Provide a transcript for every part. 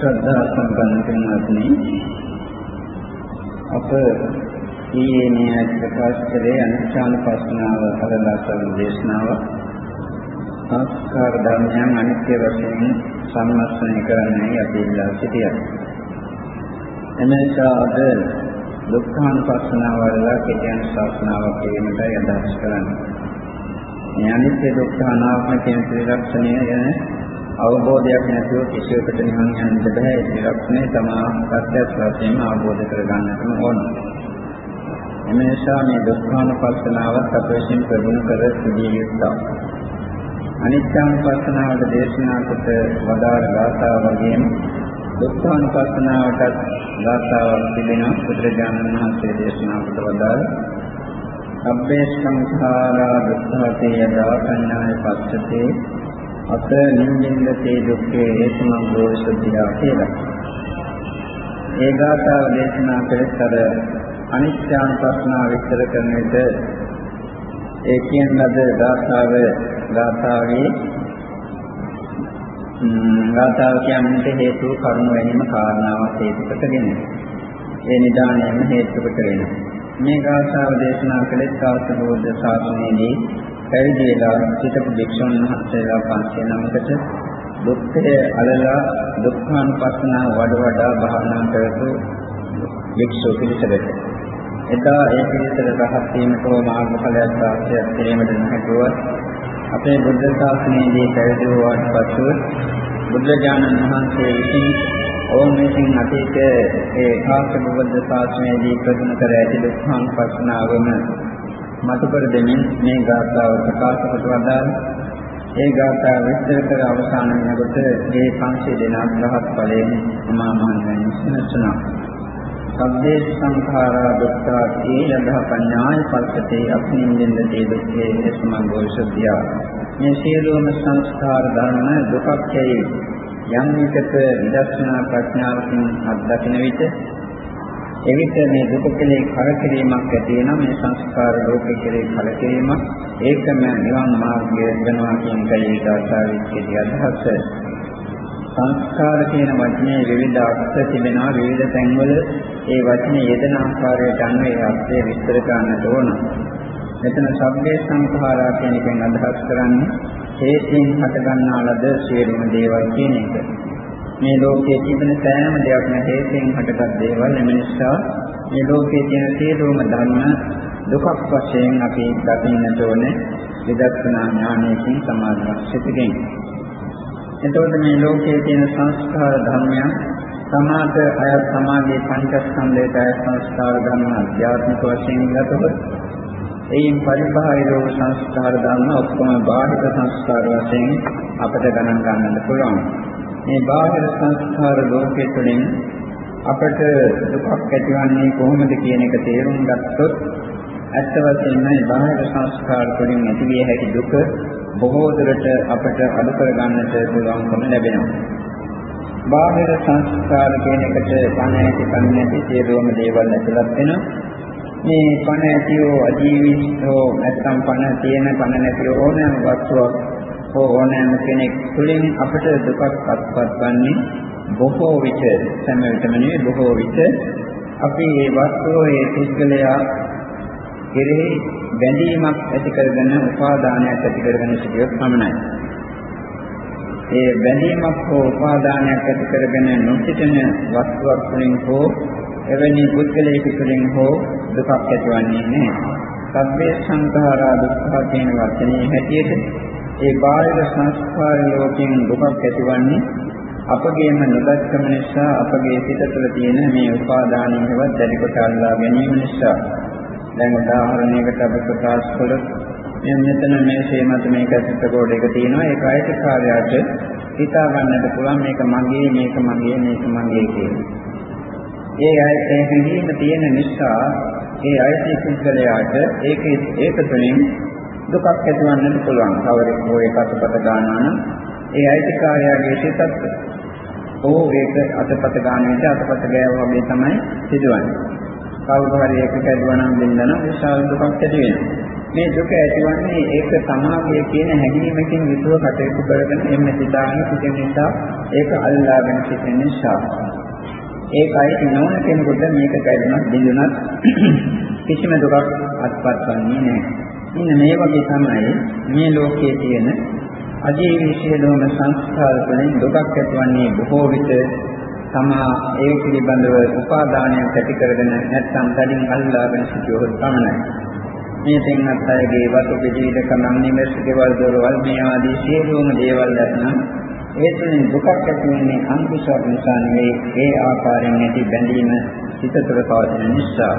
ශ්‍රද්ධා සම්පන්න කෙනෙක්නි අප ඊයේ මේ ප්‍රකාශ කළේ අනිත්‍යානුපස්සනාව අරදාසන දේශනාව සංස්කාර ධර්මයන් අනිත්‍ය වශයෙන් සම්මස්නය කරන්නයි අපි ඉල්ලා සිටියා. එනිසා අද දුක්ඛානුපස්සනාව වල කියන ශාස්ත්‍රාවක් කියනකයි අදහස් කරන්නේ. මේ අනිත්‍ය දුක්ඛ අනාත්ම කියන ත්‍රිලක්ෂණය ගැන අවබෝධයක් නැතුව කිසියකට නිවන් යන්න බෑ ඒ ත්‍රිලක්ෂණය තමා ප්‍රත්‍යක්ෂ වශයෙන්ම අවබෝධ කරගන්නටම ඕන. එම නිසා මේ දුක්ඛානුපස්සනාවත් අප විසින් ප්‍රගුණ කර සිටිය යුතුයි. අනිත්‍යානුපස්සනාවට දේශනා කොට වදාළ ගාථා වගේම දුක්ඛානුපස්සනාවට ගාථාවක් තිබෙනවා බුදුරජාණන් වහන්සේ දේශනා කොට වදාළ අබ්බේ සංඛාරා දුක්ඛතේ යදා කඤ්ඤාය පස්සතේ අත නිමින්දතේ දුක්ඛේ හේතුමං දෝෂතිය කියලා. ඒ ගාථාව දේශනා කළේතර අනිත්‍යානුපස්සනාව විස්තර කරන විට ඒ කියන ලද ගාථාව ගාථාවේ ගාථාව කියන්නේ හේතු කරුණු වෙනීම කාරණාවක් හේතු කොටගෙන ඒ නිදානයම හේතු කොටගෙන මේ ගාථාව දේශනා කළේ සාසබෝධ ශාසනයේදී පැවිදිලා සිටපු භික්ෂුන් වහන්සේලා 500 නමකට දුක්ඛය අලලා දුක්ඛානුපස්සනාව වඩ වඩා භාවනා කරපු භික්ෂු පිළිසකට එදා ඒ පිළිසකට රහත් වීමට හෝ මාර්ගඵලයක් ප්‍රාප්තියක් කිරීමට නොහැකිව අපේ බුද්ධ ශාසනයේදී පැවිදි වූාට පසු බුදුරජාණන් වහන්සේ විසින් ඕම් විසින් අතීත ඒ කාශ්‍යප බුද්ධ ශාසනයේදී ප්‍රගුණ කර ඇති දුක්ඛානුපස්සනාවම මතු කර දෙමින් මේ ගාථාව ප්‍රකාශ කොට වදාළ ඒ ගාථාව විස්තර කර අවසාන වෙනකොට මේ 500 දෙනා රහත් ඵලයෙන් අමා මහ නිවන සුණා. සබ්බේ සංඛාරා දුක්ඛා කේයදහ පඤ්ඤාය පස්සතේ අක්නින්දෙන්දේ දුක්ඛේ සමංගෝසද්ධිය. මේ සියලුම සංස්කාර ධර්ම දුක්ඛේ යම් විකට විදර්ශනා ප්‍රඥාවකින් අත්දකින විට එවිට මේ දුක කෙරේ කරකිරීමක් ඇති වෙනවා මේ සංස්කාර ලෝකෙ කෙරේ කලකිරීමක් ඒකම නිවන් මාර්ගය වෙනවා කියන කයි දාසාවිච්චේ අදහස සංස්කාර කියන වචනේ විවිධ අර්ථ තිබෙනවා විවිධ තැන්වල ඒ වචනේ යෙදෙන ආකාරයට අනුව ඒ අර්ථය විස්තර කරන්නට ඕන. මෙතන සබ්බේ සංඛාරා කියන එකෙන් අදහස් කරන්නේ හේතෙන් හටගන්නා ලද සියලුම දේවල් කියන එක. මේ ලෝකයේ තිබෙන සෑම දෙයක්ම හේතෙන් හටගත් දේවල් එම නිසා මේ ලෝකයේ තියෙන සියලුම ධර්ම දුකක් වශයෙන් අපි දකින්නට ඕනේ විදර්ශනා ඥානයෙන් සමාධියක් සිටින්. එතකොට මේ ලෝකයේ තියෙන සංස්කාර ධර්මයන් සමාත අය සමාධියේ පංචස්කන්ධයට අය සංස්කාර ධර්ම අධ්‍යාත්මික වශයෙන් ගතොත් එයින් පරිබාහිර සංස්කාර ධර්ම ඔක්කොම බාහිර සංස්කාර වශයෙන් අපට ගණන් ගන්නට පුළුවන්. මේ බාහිර සංස්කාර ලෝකයේ තුළින් අපට දුකක් ඇතිවන්නේ කොහොමද කියන එක තේරුම් ගත්තොත් ඇත්ත වශයෙන්ම බාහිර සංස්කාර තුළින් ඇතිවිය හැකි දුක බොහෝ දුරට අපට අඩු කර ගන්නට පුළුවන්කම ලැබෙනවා. බාහිර සංස්කාර කියන එකට පණ ඇති පණ නැති සියලුම දේවල් ඇතුළත් වෙනවා. මේ පණ ඇතිව අජීවීෝ නැත්නම් පණ තියෙන පණ නැති ඕනෑම වස්තුවක් හෝ ඕනෑම කෙනෙක් තුළින් අපට දුකක් අත්පත් වන්නේ බොහෝ විට සෑම විටම නෙවෙයි බොහෝ විට අපි මේ වස්තුව ඒ පුද්ගලයා කෙරෙහි බැඳීමක් ඇති කරගෙන උපාදානයක් ඇති කරගෙන සිටියොත් පමණයි. ඒ බැඳීමක් හෝ උපාදානයක් ඇති කරගෙන නොසිටින වස්තුවක් තුළින් හෝ එවැනි පුද්ගලයෙකු තුළින් හෝ දුකක් ඇතිවන්නේ නැහැ. සබ්බේ සංඛාරා දුක්ඛ කියන වචනේ හැටියට ඒ බාහිර සංස්කාර ලෝකයෙන් දුකක් ඇතිවන්නේ අපගේම නොදක්කම නිසා අපගේ සිත තුළ තියෙන මේ උපාදානයවත් දැඩි කොට අල්ලා ගැනීම නිසා දැන් උදාහරණයකට අපි ප්‍රකාශ කළොත් මෙතන මේ ශේමත මේක ඇසට කෝඩ් එක තියෙනවා ඒක ආයත කාර්යයට හිතා ගන්නට පුළුවන් මේක මගේ මේක මගේ මේක මගේ කියලා. ඒ ආයතේ හැඟීම තියෙන නිසා ඒ ආයතේ පුද්ගලයාට ඒක ඒක තුළින් දුකක් ඇතිවන්නට පුළුවන්. කවරෙක් හෝ ඒකටපත ගන්නවා නම් ඒ අයිතිකාරයාගේ සිතත් ඕ ඒක අතපත ගන්න විට අතපත ගෑවා වගේ තමයි සිදුවන්නේ. කවුරු හරි ඒක කැඩුවා නම් දෙන්න නම් විශාල දුකක් ඇති වෙනවා. මේ දුක ඇතිවන්නේ ඒක සමාගයේ කියන හැඟීමකින් යුතුව කටයුතු කරගෙන එන්න සිතාගෙන සිටින නිසා ඒක අල්ලාගෙන සිටින නිසා ඒකයි නොවන කෙනෙකුට මේක කැඩුනත් බිඳුනත් කිසිම දුකක් අත්පත් වන්නේ නැහැ. ඉන්න මේ වගේ තමයි මේ ලෝකයේ තියෙන අජීවී ලෝම සංස්කාර වලින් දුකක් ඇතිවන්නේ බොහෝ විට තමා ඒ පිළිබඳව උපාදානයක් ඇති කරගෙන නැත්නම් තදින් අල්ලාගෙන සිටියොත් පමණයි. මේ තෙන්නත් අයගේ වතු පිළිවිද කනම් නිමස් දේවල් දොරවල් මේ ආදී සියලුම දේවල් දැක්නම් ඒ තුළින් දුකක් ඇති වෙන්නේ අන්කුසල නිසා නෙවෙයි ඒ ආකාරයෙන් ඇති බැඳීම සිත තුළ පවතින නිසා.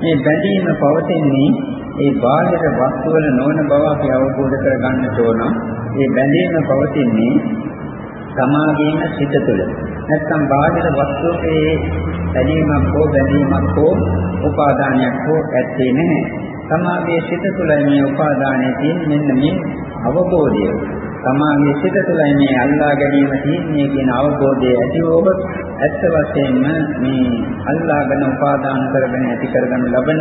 මේ බැඳීම පවතින්නේ ඒ බාහිර වස්තු වල නොවන බව අපි අවබෝධ කරගන්න ඕන. මේ බැඳීම පවතින්නේ සමාගයේම සිත තුළ. නැත්නම් බාහිර වස්තුවේ බැඳීමක් හෝ බැඳීමක් හෝ උපාදානයක් හෝ ඇත්තේ නැහැ. සමාගයේ සිත තුළ මේ උපාදානය තියෙන මෙන්න මේ අවබෝධය. තමාගේ සිත තුළයි මේ අල්ලා ගැනීම තියෙන්නේ කියන අවබෝධය ඇතිව ඔබ ඇත්ත වශයෙන්ම මේ අල්ලාගෙන උපාදාන කරගෙන ඇති කරගන්න ලබන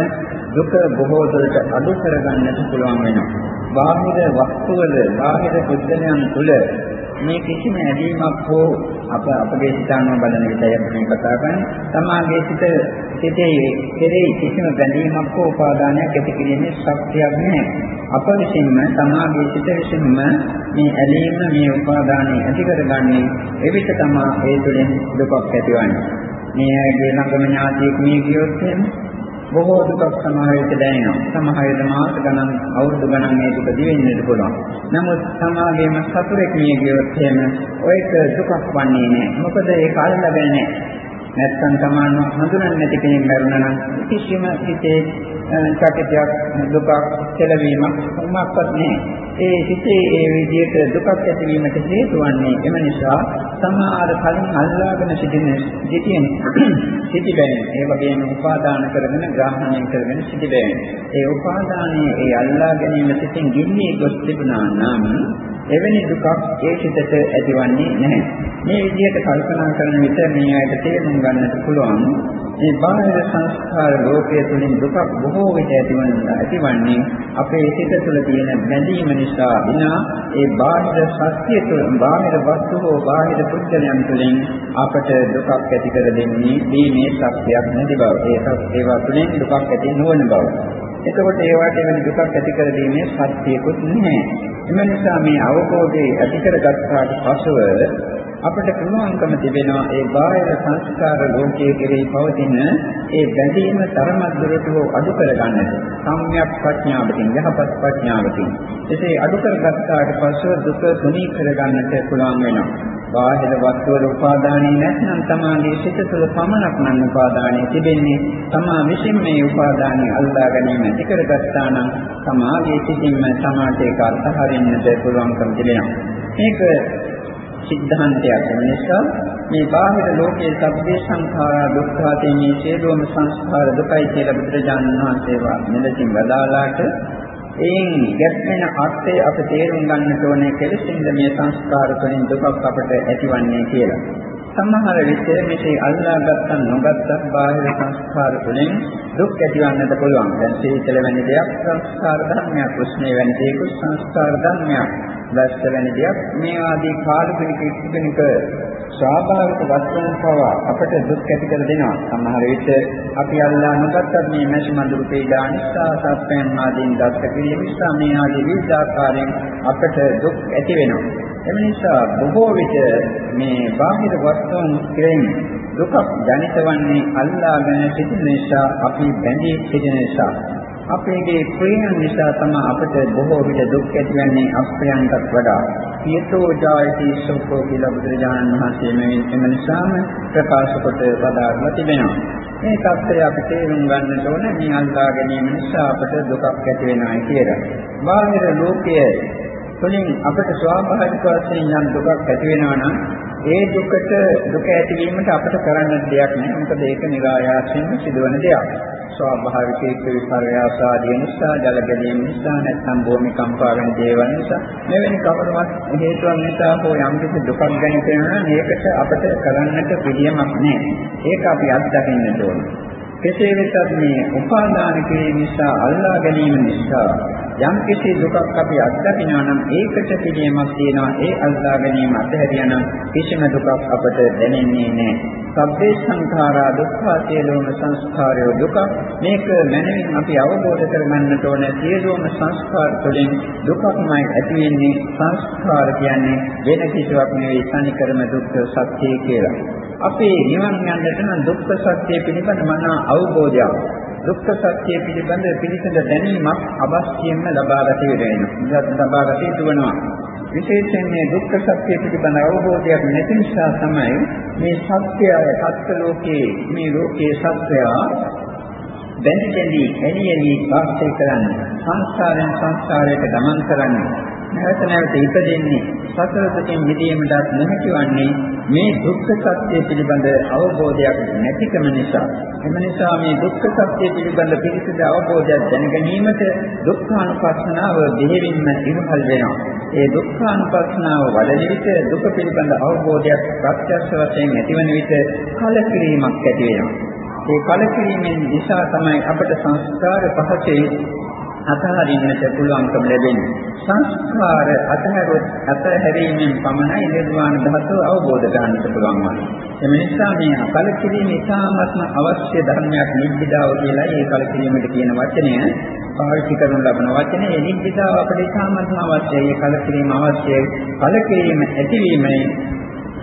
දුක බොහෝ දුරට අඩු කරගන්නට පුළුවන් වෙනවා. බාහිර වස්තුවල බාහිර පුද්ගලයන් තුළ මේ කිසිම ඇදීමක් හෝ අප අපගේ සිතානුව බලන විටයි අපි මේ කතා කරන්නේ. තමාගේ සිත සිතේ කෙරෙහි කිසිම බැඳීමක් හෝ උපාදානයක් ඇති කිරීමේ ශක්තියක් නැහැ. අප විසින්ම තමාගේ සිත විසින්ම මේ ඇලීම මේ උපාදානය ඇති කරගන්නේ එවිට තමා ඒ තුළින් දුකක් ඇතිවන්නේ. මේ ඇගේ ළඟම ඥාතියෙක් මේ කියොත් එහෙම බොහෝ දුකක් සමහර විට දැනෙනවා. සමහර විට මාස ගණන් අවුරුදු ගණන් මේ දුක දිවෙන්නට පුළුවන්. නමුත් සමාගයේම සතුරෙක් මිය ගියොත් එහෙම ඔයක දුකක් වන්නේ නැහැ. මොකද ඒක අල්ලගෙන නැහැ. නැත්තම් තමන්ව හඳුනන්නේ නැති කෙනෙක් බැරුණා නම් කිසිම හිතේ චකිතයක් දුකක් කෙලවීමක් මොකක්වත් නැහැ. ඒ හිතේ ඒ විදිහට දුකක් ඇතිවීමට හේතු වන්නේ එම නිසා සමහර කලින් අල්ලාගෙන සිටින සිටින සිටිබැන ඒ වගේම උපාදාන කරගෙන ග්‍රහණය කරගෙන සිටිබැන ඒ උපාදානයේ ඒ අල්ලා ගැනීම සිටින් ගින්නේ ගොස් තිබුණා නම් එවැනි දුකක් ඒ සිතට ඇතිවන්නේ නැහැ. මේ විදිහට කල්පනා කරන විට මේ ඇයට තේරුම් ගන්නට පුළුවන් මේ බාහිර සංස්කාර ලෝකයේ තුලින් දුකක් බොහෝ විට ඇතිවනවා. ඇතිවන්නේ අපේ සිත තුළ තියෙන බැඳීම නිසා විනා ඒ බාහිර සත්‍ය තුළ බාහිර වස්තු හෝ බාහිර පුද්ගලයන් තුළින් අපට දුකක් ඇති කර දෙන්නේ දීමේ ශක්තියක් නැති බව. ඒ ඒවා තුළින් දුකක් ඇති නොවන බව. එතකොට ඒවට වෙන දුකක් ඇති කර දීමේ සත්‍යයකුත් නැහැ. එම නිසා මේ අවබෝධය ඇති කරගත්තාට පසුව අපිට පුළුවන්කම තිබෙනවා ඒ බාහිර සංස්කාර ලෝකයේ කෙරෙහි පවතින ඒ බැඳීම තරමක් දුරට අඩු කරගන්නට සම්‍යක් ප්‍රඥාවකින් යහපත් ප්‍රඥාවකින් එසේ අඩු කරගත්තාට පසුව දුක තුනී කරගන්නට පුළුවන් වෙනවා බාහිර වස්තු වල උපාදානය නැත්නම් තමාගේ සිත තුළ පමණක් නම් උපාදානය තිබෙන්නේ තමා විසින් මේ උපාදානය අල්ලා ගැනීම ඇති කරගත්තා නම් තමාගේ සිතින්ම තමාට ඒක අත්හරින්නට පුළුවන්කම තිබෙනවා මේක සිද්ධාන්තයක් වෙන නිසා මේ බාහිර ලෝකයේ සබ්බේ සංඛාරා දුක්ඛාතේ මේ සියලුම සංස්කාර දුකයි කියලා බුදුරජාණන් වහන්සේ මෙලෙසින් වදාලාට එයින් ගැටෙන අර්ථය අප තේරුම් ගන්නට ඕනේ කෙලෙසින්ද මේ සංස්කාර වලින් දුකක් අපට ඇතිවන්නේ කියලා. සමහර විට මෙසේ අල්ලාගත්ත නොගත්ත බාහිර සංස්කාර වලින් දුක් ඇතිවන්නට පුළුවන්. දැන් සීතල වැනි දෙයක් සංස්කාර ධර්මයක්, උෂ්ණේ වැනි දෙයක් සංස්කාර ධර්මයක්. දැස්ස වැනි දෙයක් මේ ආදී කාර්යනික ඉක්කෙනක ස්වාභාවික වස්තුන් පවා අපට දුක් ඇති කර දෙනවා. සමහර විට අපි අල්ලා නොගත්තත් මේ මැසි මඳුරු පීඩා නිසා සත්‍යයන් ආදීන් දත්ත කිරීම නිසා මේ ආදී විවිධ ආකාරයෙන් අපට දුක් ඇති වෙනවා. එම නිසා බොහෝ විට මේ බාහිර වස්තුන් කෙරෙහි දුක ජනිත වන්නේ අල්ලාගෙන සිටින නිසා අපි බැඳී සිටින නිසා අපේගේ ප්‍රේම නිසා තම අපට බොහෝ විට දුක් ඇතිවන්නේ අප්‍රයන්ටත් වඩා. පියතෝ ජායති සෝකෝ කියලා බුදුරජාණන් වහන්සේ මෙන්න නිසාම ප්‍රකාශ කොට පදාරලා තිබෙනවා. මේ தත්ත්වය අපි තේරුම් ගන්නට ඕන මේ අල්ලා ගැනීම නිසා අපට දුකක් ඇති වෙනවා කියලා. බාහිර ලෝකයේ තුළින් අපට ස්වාභාවික වශයෙන් යම් දුකක් ඇති වෙනවා නම් ඒ දුකට දුක ඇතිවීමට අපට කරන්න දෙයක් නැහැ. මොකද ඒක નિરાයාසයෙන්ම සිදුවන දෙයක්. ස්වාභාවික විපර්යාස ආදී නිසා, ජල ගැලීම නිසා, නැත්නම් භූමි කම්පා වෙන දේවල් නිසා, මෙවැනි කවරවත් හේතුන් නිසා හෝ යම් කිසි දුකක් ගැනීම නම් ඒකට අපට කරන්නට පිළියමක් නැහැ. ඒක අපි අත්දකින්නට ඕනේ. කෙසේ වෙතත් මේ උපාදාන කිරීම නිසා අල්ලා ගැනීම නිසා යම් කිසි දුකක් අපි අත්දකිනවා නම් ඒකට පිළියමක් තියෙනවා ඒ අල්ලා ගැනීම අතහැරියා නම් කිසිම දුකක් අපට දැනෙන්නේ නැහැ. සබ්බේ සංඛාරා දුක්ඛ සියලුම සංස්කාරය දුක මේක මනමින් අපි අවබෝධ කරගන්නට ඕන සියලුම සංස්කාර තුළින් දුකක්මයි ඇති වෙන්නේ සංස්කාර කියන්නේ වෙන කිසිවක් නෙවෙයි තනිකරම දුක්ඛ සත්‍ය කියලා. අපි නිවන් යන්නට නම් දුක්ඛ සත්‍ය පිළිබඳ මනා අවබෝධයක් දුක්ඛ සත්‍ය පිළිබඳ පිළිසඳ දැනීමක් අවශ්‍යයෙන්ම ලබා ගත යුතුයි. ලබා ගත යුතු වෙනවා. විශේෂයෙන් මේ දුක්ඛ සත්‍ය පිළිබඳ අවබෝධයක් නැති නිසා තමයි මේ සත්‍යය සත්‍ය ලෝකේ මේ ලෝකයේ සත්‍යය බැඳි බැඳි එළි එළි වාසය කරන්නේ සංසාරයෙන් සංසාරයට ගමන් කරන්නේ නැවත නැවත ඉපදෙන්නේ සතර දුකින් මිදීමටත් නොහැකිවන්නේ මේ දුක්ඛ සත්‍ය පිළිබඳ අවබෝධයක් නැතිකම නිසා. එම නිසා මේ දුක්ඛ සත්‍ය පිළිබඳ පිළිසිත අවබෝධයක් දැන ගැනීමට දුක්ඛානුපස්සනාව දෙහිවින්ම ඉවහල් වෙනවා. ඒ දුක්ඛානුපස්සනාව වඩන විට දුක පිළිබඳ අවබෝධයක් ප්‍රත්‍යක්ෂ වශයෙන් ඇතිවන විට කලකිරීමක් ඇති වෙනවා. ඒ කලකිරීමෙන් නිසා තමයි අපට සංස්කාර පහසේ අතහරින්නට පුළුවන්කම ලැබෙන්නේ. සංස්කාර අතහැරොත් අතහැරීමෙන් පමණයි නිර්වාණ ධාතුව අවබෝධ කරගන්නට පුළුවන් වන්නේ. එම නිසා මේ අකල කිරීම ඉතාමත්ම අවශ්‍ය ධර්මයක් නිබ්බිදාව කියලා ඒ කල කිරීමට කියන වචනය පාවිච්චි කරන ලබන වචනේ ඒ නිබ්බිදාව අපිට ඉතාමත්ම අවශ්‍යයි. ඒ කල කිරීම අවශ්‍යයි. කල කිරීම ඇතිවීමයි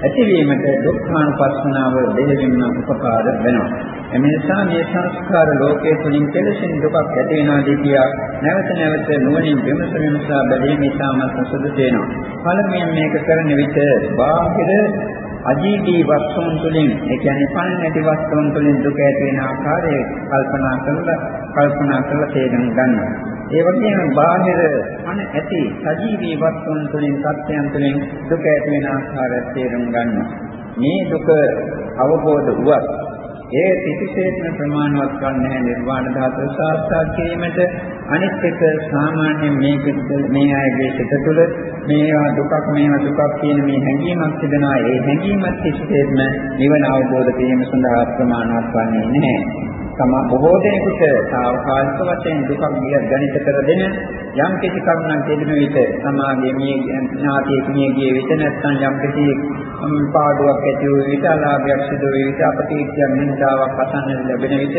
ඇතිවීමට දුක්ඛානුපස්සනාව දෙලෙමින්ම උපකාර වෙනවා. එම නිසා මේ සංස්කාර ලෝකයේ තුලින් කෙලෙසින් දුකක් ඇති වෙනාදී කියා නැවත නැවත නුවණින් විමස විමසා බැලීම ඉතාමත් සුදුසු වෙනවා. පළමුවෙන් මේක කරන විට බාහිර අජීවී වස්තුන් තුළින් ඒ කියන්නේ පණ නැති වස්තුන් තුළින් දුක ඇති වෙන ආකාරය කල්පනා කරලා කල්පනා කරලා තේරුම් ගන්නවා. ඒ වගේම බාහිර පණ ඇති සජීවී වස්තුන් තුළින් සත්‍යයන් තුළින් දුක ඇති වෙන ආකාරය තේරුම් ගන්නවා. මේ දුක අවබෝධ වුවත් ඒ කිසිසේත්ම ප්‍රමාණවත් වන්නේ නිර්වාණ ධාතුව සාක්ෂාත් කිරීමට අනිත් එක සාමාන්‍යයෙන් මේක මේ අයගේ සිත තුළ මේවා දුකක් මේවා දුකක් කියන මේ හැඟීමක් තිබෙනවා. ඒ හැඟීමත් කිසිසේත්ම නිවන අවබෝධ කිරීම සඳහා ප්‍රමාණවත් වන්නේ නැහැ. තම බොහෝ දෙනෙකුට සාවකාලික වශයෙන් දුකක් ගිය ගණිත කර දෙන යම් කිසි කරුණක් දෙන විට සමාගයේ මේ ඥාතියෙක් මිය ගිය විට නැත්නම් යම් කිසි පාඩුවක් ඇති වූ විට අලාභයක් සිදු වූ විට අපතීත්‍යයක් නින්දාවක් අසන්න ලැබෙන විට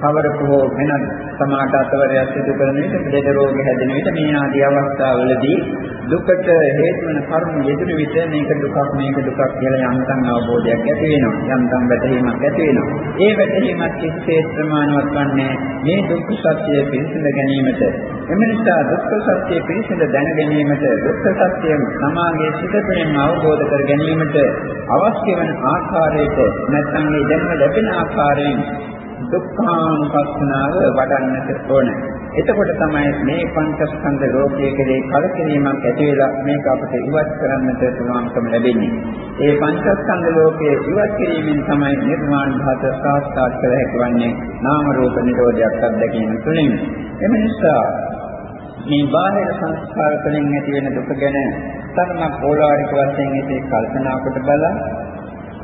කවරක හෝ වෙනත් සමාජ අතවරයක් සිදු කරන විට දෙද රෝග හැදෙන විට මේ ආදී අවස්ථාවලදී දුකට හේතු වන කර්ම යෙදුන විට මේක දුකක් මේක දුකක් කියලා යම්තම් අවබෝධයක් ඇති වෙනවා. යම්තම් වැටහීමක් ඇති වෙනවා. ඒ වැටහීමත් කිසිේ ප්‍රමාණවත් වන්නේ මේ දුක්ඛ සත්‍ය පිළිසිඳ ගැනීමට. එම නිසා දුක්ඛ සත්‍ය පිළිසිඳ දැන ගැනීමට දුක්ඛ සත්‍ය සමාගයේ සිට තුළින් අවබෝධ කර ගැනීමට අවශ්‍ය වන ආකාරයට නැත්නම් මේ දැනුම ලැබෙන ආකාරයෙන් දුක්ඛානුපස්සනාව වඩන්නට ඕන. එතකොට තමයි මේ පංචස්කන්ධ ලෝකයේ කෙරේ කලකිරීමක් ඇති වෙලා මේක අපිට ඉවත් කරන්නට පුළුවන්කම ලැබෙන්නේ. ඒ පංචස්කන්ධ ලෝකයේ ඉවත් කිරීමෙන් තමයි නිර්වාණ ධාත සාක්ෂාත් කර හැකිවන්නේ නාම රූප නිරෝධයක් අත්දැකීම තුළින්. එම නිසා මේ බාහිර සංස්කාර වලින් ඇති වෙන දුක ගැන තරමක් ඕලාරික වශයෙන් ඉතින් කල්පනා කොට බලලා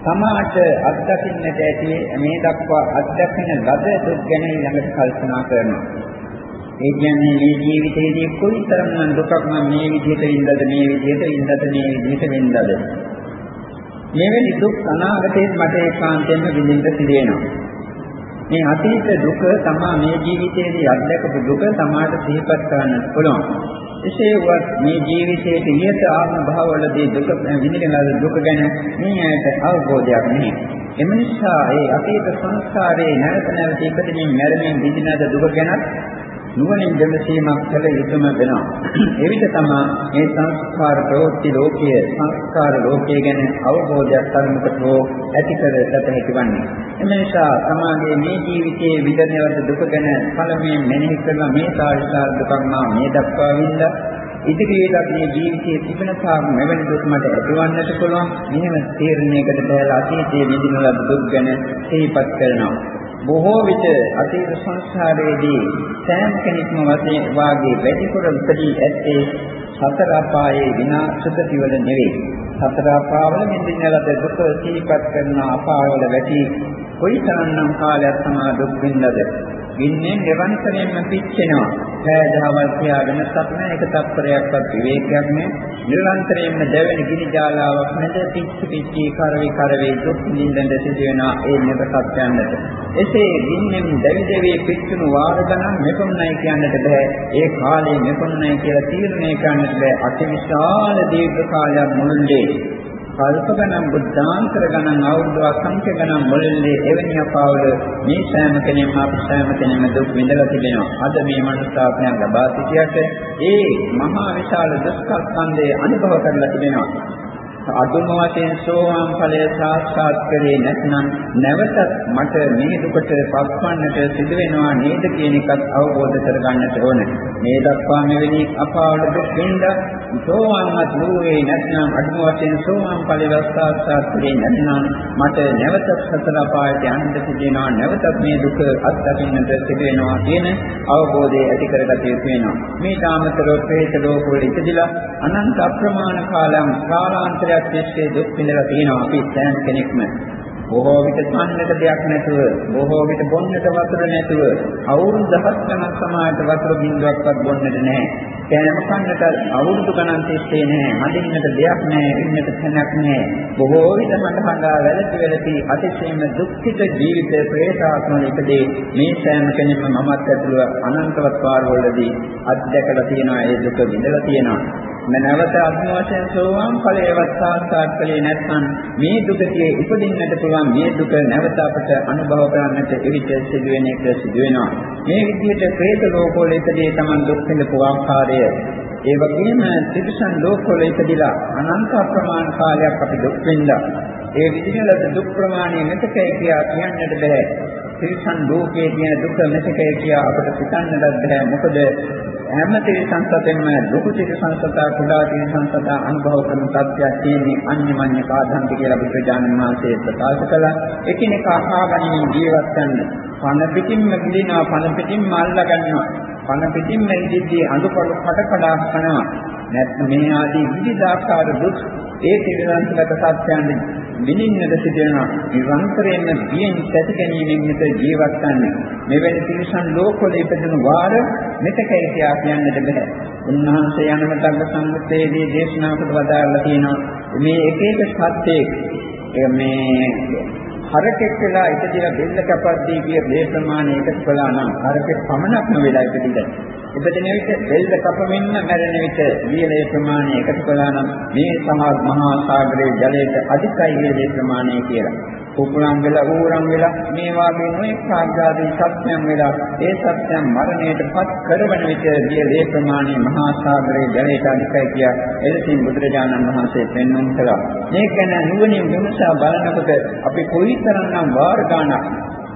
සමාජ අත්දකින්නට ඇති මේ දක්වා අත්දකින ලද දුක් ගැන ළඟට කල්පනා කරනවා. ඒ කියන්නේ මේ ජීවිතයේදී කොයිතරම්නම් දුකක් මම මේ විදිහට ඉඳද මේ විදිහට ඉඳද මේ විදිහට වෙන්නද මෙවැනි දුක් අනාගතයේ මට ඒකාන්තයෙන්ම විඳින්න සිදෙනවා. මේ අතීත දුක තමා මේ ජීවිතයේදී අත්දකපු දුක තමාට සිහිපත් කරන්න පුළුවන්. එසේ වත් මේ ජීවිතයේ නියත ආත්ම භාවවලදී දුක විඳින ලද දුක ගැන මේ ඇයට අවබෝධයක් නැහැ. එම නිසා ඒ අතීත සංස්කාරයේ නැවත නැවත ඉපදෙමින් මැරෙමින් විඳින ලද දුක ගැන නුවණින් දෙමසීමක් කළ යුතුම වෙනවා. එවිට තමයි මේ සංස්කාර ප්‍රවෘත්ති ලෝකයේ සංස්කාර ලෝකයේ ගැන අවබෝධයක් තරමකට හෝ ඇති කර ගත හැකි වන්නේ. එම නිසා සමාගයේ මේ ජීවිතයේ විඳිනවද දුක ගැන පළමුවෙන් මෙනෙහි කරලා මේ සාරිසාර දුකක් මා මේ දක්වා වින්දා ඉදිරියට අපේ ජීවිතයේ තිබෙන තාක් මෙවැනි දුක් මට ඇතිවන්නට පුළුවන්. මෙහෙම තීරණයකට බැලලා අතීතයේ විඳින ලද දුක් ගැන සිහිපත් කරනවා. බොහෝ විට අතීත සංස්කාරයේදී සෑම කෙනෙක්ම වශයෙන් වාගේ වැඩිපුර උපදී ඇත්තේ සතර අපායේ විනාශක පිවල නෙවේ. සතර අපාවල මෙදින ලද දුක සිහිපත් කරන අපාවල වැටි කොයිතරම්නම් කාලයක් තමා දුක් විඳද ඉන්නේ නිරන්තරයෙන්ම පිච්චෙනවා. පෑදහවල් තියාගෙන සත්න එක තත්පරයක්වත් විවේකයක් නෑ. නිරන්තරයෙන්ම දැවෙන ගිනි ජාලාවක් නැද පිච්චි පිච්චි කරවි කරවි දුක් නිඳඳ සිදු වෙනා ඒ නිරසත්යන්ට. එසේ ගින්නෙන් දැවි දැවි පිච්චුණු වාර ගණන් මෙපමණයි කියන්නට බෑ. ඒ කාලේ මෙපමණයි කියලා තීරණය කරන්නට බෑ. අතිවිශාල දීර්ඝ කාලයක් මුළුල්ලේ කල්ප ගණන් බුද්ධාන්තර ගණන් අවුරුදු අසංඛ්‍ය ගණන් මුලින්දී එවැනි අපාවල මේ සෑම කෙනෙක්ම අප සෑම කෙනෙක්ම දුක් විඳලා තිබෙනවා. අද මේ මනුස්සාවයන් ලබා සිටියට ඒ මහා විශාල දුක්ඛ ස්කන්ධය අනුභව කරලා තිබෙනවා. අදුම වශයෙන් සෝවාන් ඵලය සාක්ෂාත් කරේ නැත්නම් නැවත මට මේ දුකට පස්වන්නට සිදු වෙනවා නේද කියන එකත් අවබෝධ කරගන්නට ඕනේ. මේ දක්වා මෙවැනි අපාවල දුක් විඳ සෝවාන්වත් වූයේ නැත්නම් අදුම වශයෙන් සෝවාන් ඵලය සාක්ෂාත් කරේ නැත්නම් මට නැවත සතර අපායට යන්න සිදෙනවා නැවතත් මේ දුක අත්දකින්නට සිදු වෙනවා කියන අවබෝධය ඇති කරගත යුතු වෙනවා. මේ ධාමතර ප්‍රේත ලෝකවල ඉපදිලා අනන්ත අප්‍රමාණ කාලම් කාලාන්තරයක් තිස්සේ දුක් විඳලා තියෙනවා අපි සෑම කෙනෙක්ම. බොහෝ විට සම්න්නට දෙයක් නැතුව, බොහෝ විට බොන්නට වතුර නැතුව, අවුරුදු දහස් ගණන් සමාජයට වතුර බින්දුවක්වත් බොන්නට නැහැ. කෑම කන්නට අවුරුදු ගණන් තිස්සේ නැහැ. මදින්නට දෙයක් නැහැ, ඉන්නට තැනක් නැහැ. බොහෝ විට මට හඬා වැළපි වැළපි අතිශයින්ම දුක්ඛිත ජීවිත ප්‍රේතාත්මල එකදී මේ සෑම කෙනෙක්ම මමත් ඇතුළු අනන්තවත් පාරවලදී අත්දැකලා තියෙනවා ඒ දුක විඳලා තියෙනවා. නැවත අත්ම වශයෙන් සෝවාන් ඵලයේවත් සාක්ෂාත් කළේ නැත්නම් මේ දුකේ ඉපදින්නට පුළුවන් මේ දුක නැවත අපට අනුභව කරන්නට එවිට සිදුවෙන එක සිදු වෙනවා. මේ විදිහට പ്രേත ලෝකවල ඉදදී Taman දුක් විඳපු ආකාරය ඒ වගේම ත්‍රිසන් ලෝකවල ඉපදිලා අනන්ත ප්‍රමාණ කාලයක් අපි දුක් විඳා. ඒ විදිහට දුක් ප්‍රමාණය මෙතකයි කියා කියන්නට බෑ. ත්‍රිසන් ලෝකයේ තියෙන දුක මෙතකයි කියා අපට හිතන්නට බෑ. මොකද හැම තිරසං සතෙන්ම ලොකු තිරසං සතා කුඩා තිරසං සතා අනුභව කරන තත්ත්වයක් තියෙන්නේ අන්‍යමඤ්ඤ කාධන්ති කියලා බුදුරජාණන් වහන්සේ ප්‍රකාශ කළා. එකිනෙකා අහාගනින් ජීවත් වෙන්න. පන පිටින්ම ගිලිනවා පන පිටින්ම අල්ලා ගන්නවා. පන පිටින්ම ඉදිද්දී අඳුපළු කටකඩා කරනවා. නැත්නම් මේ ආදී විවිධාකාර දුක් ඒ තිරසංගත සත්‍යයන් විඳින්නද සිදෙනවා නිරන්තරයෙන්ම බියෙන් තැති ගැනීමෙන් මෙත ජීවත් වන්නේ මෙවැනි තිරසන් ලෝකවල ඉපදෙන වාර මෙතකයි කියා කියන්නට බෑ. උන්වහන්සේ යනමතග්ග සම්මුතයේදී දේශනා කොට වදාරලා තියෙනවා මේ එක එක සත්‍යයේ මේ හරකෙක් වෙලා ඉපදිලා බෙල්ල කපද්දී කිය මේ ප්‍රමාණය එකතු කළා නම් හරකෙක් පමණක්ම වෙලා ඉපදිලා ඉපදෙන විට බෙල්ල කපමින්ම මැරෙන විට වියලේ ප්‍රමාණය එකතු කළා නම් මේ සමා මහා සාගරයේ ජලයට අධිකයි වියලේ ප්‍රමාණය කියලා. කුකුලම් වෙලා ඌරම් වෙලා මේ වාගේ නොඑක ආග්‍රාදී සත්‍යම් වෙලා ඒ සත්‍යම් මරණයට පත් කරවන විට වියලේ ප්‍රමාණය මහා සාගරයේ ජලයට අධිකයි කියා එලෙසින් බුදුරජාණන් වහන්සේ පෙන්වන්න කළා. මේක ගැන නුවණින් විමසා බලනකොට අපි කොයිතරම්නම් වාර ගානක්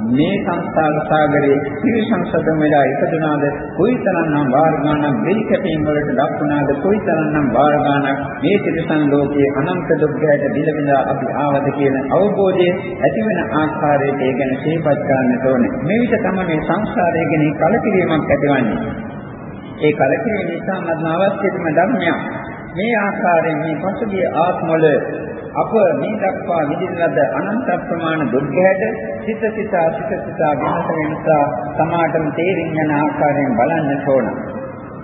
මේ සංස්කාර සාගරයේ ත්‍රිසංසදම වෙලා ඉපදුනාද කොයිතරම්නම් වාර ගානක් වෙලි කැපීම් වලට ලක් වුණාද කොයිතරම්නම් වාර ගානක් මේ ත්‍රිසං ලෝකයේ අනන්ත දුක්ඛයට බිලබිලා අපි ආවද කියන අවබෝධය ඇතිවන ආකාරයට ඒ ගැන සිහිපත් කරන්නට ඕනේ. මේ විදිහ තමයි මේ සංස්කාරය ගැන කලකිරීමක් ඇතිවන්නේ. ඒ කලකිරීම නිසා මම අවශ්‍යතම ධර්මයක් මේ ආකාරයෙන් මේ පසුගිය ආත්මවල අප මේ දක්වා විඳින ලද අනන්ත ප්‍රමාණ දුර්ගයට සිත සිත සිත සිත වෙනස වෙනසා සමාතම තේරින් යන ආකාරයෙන් බලන්න ඕන.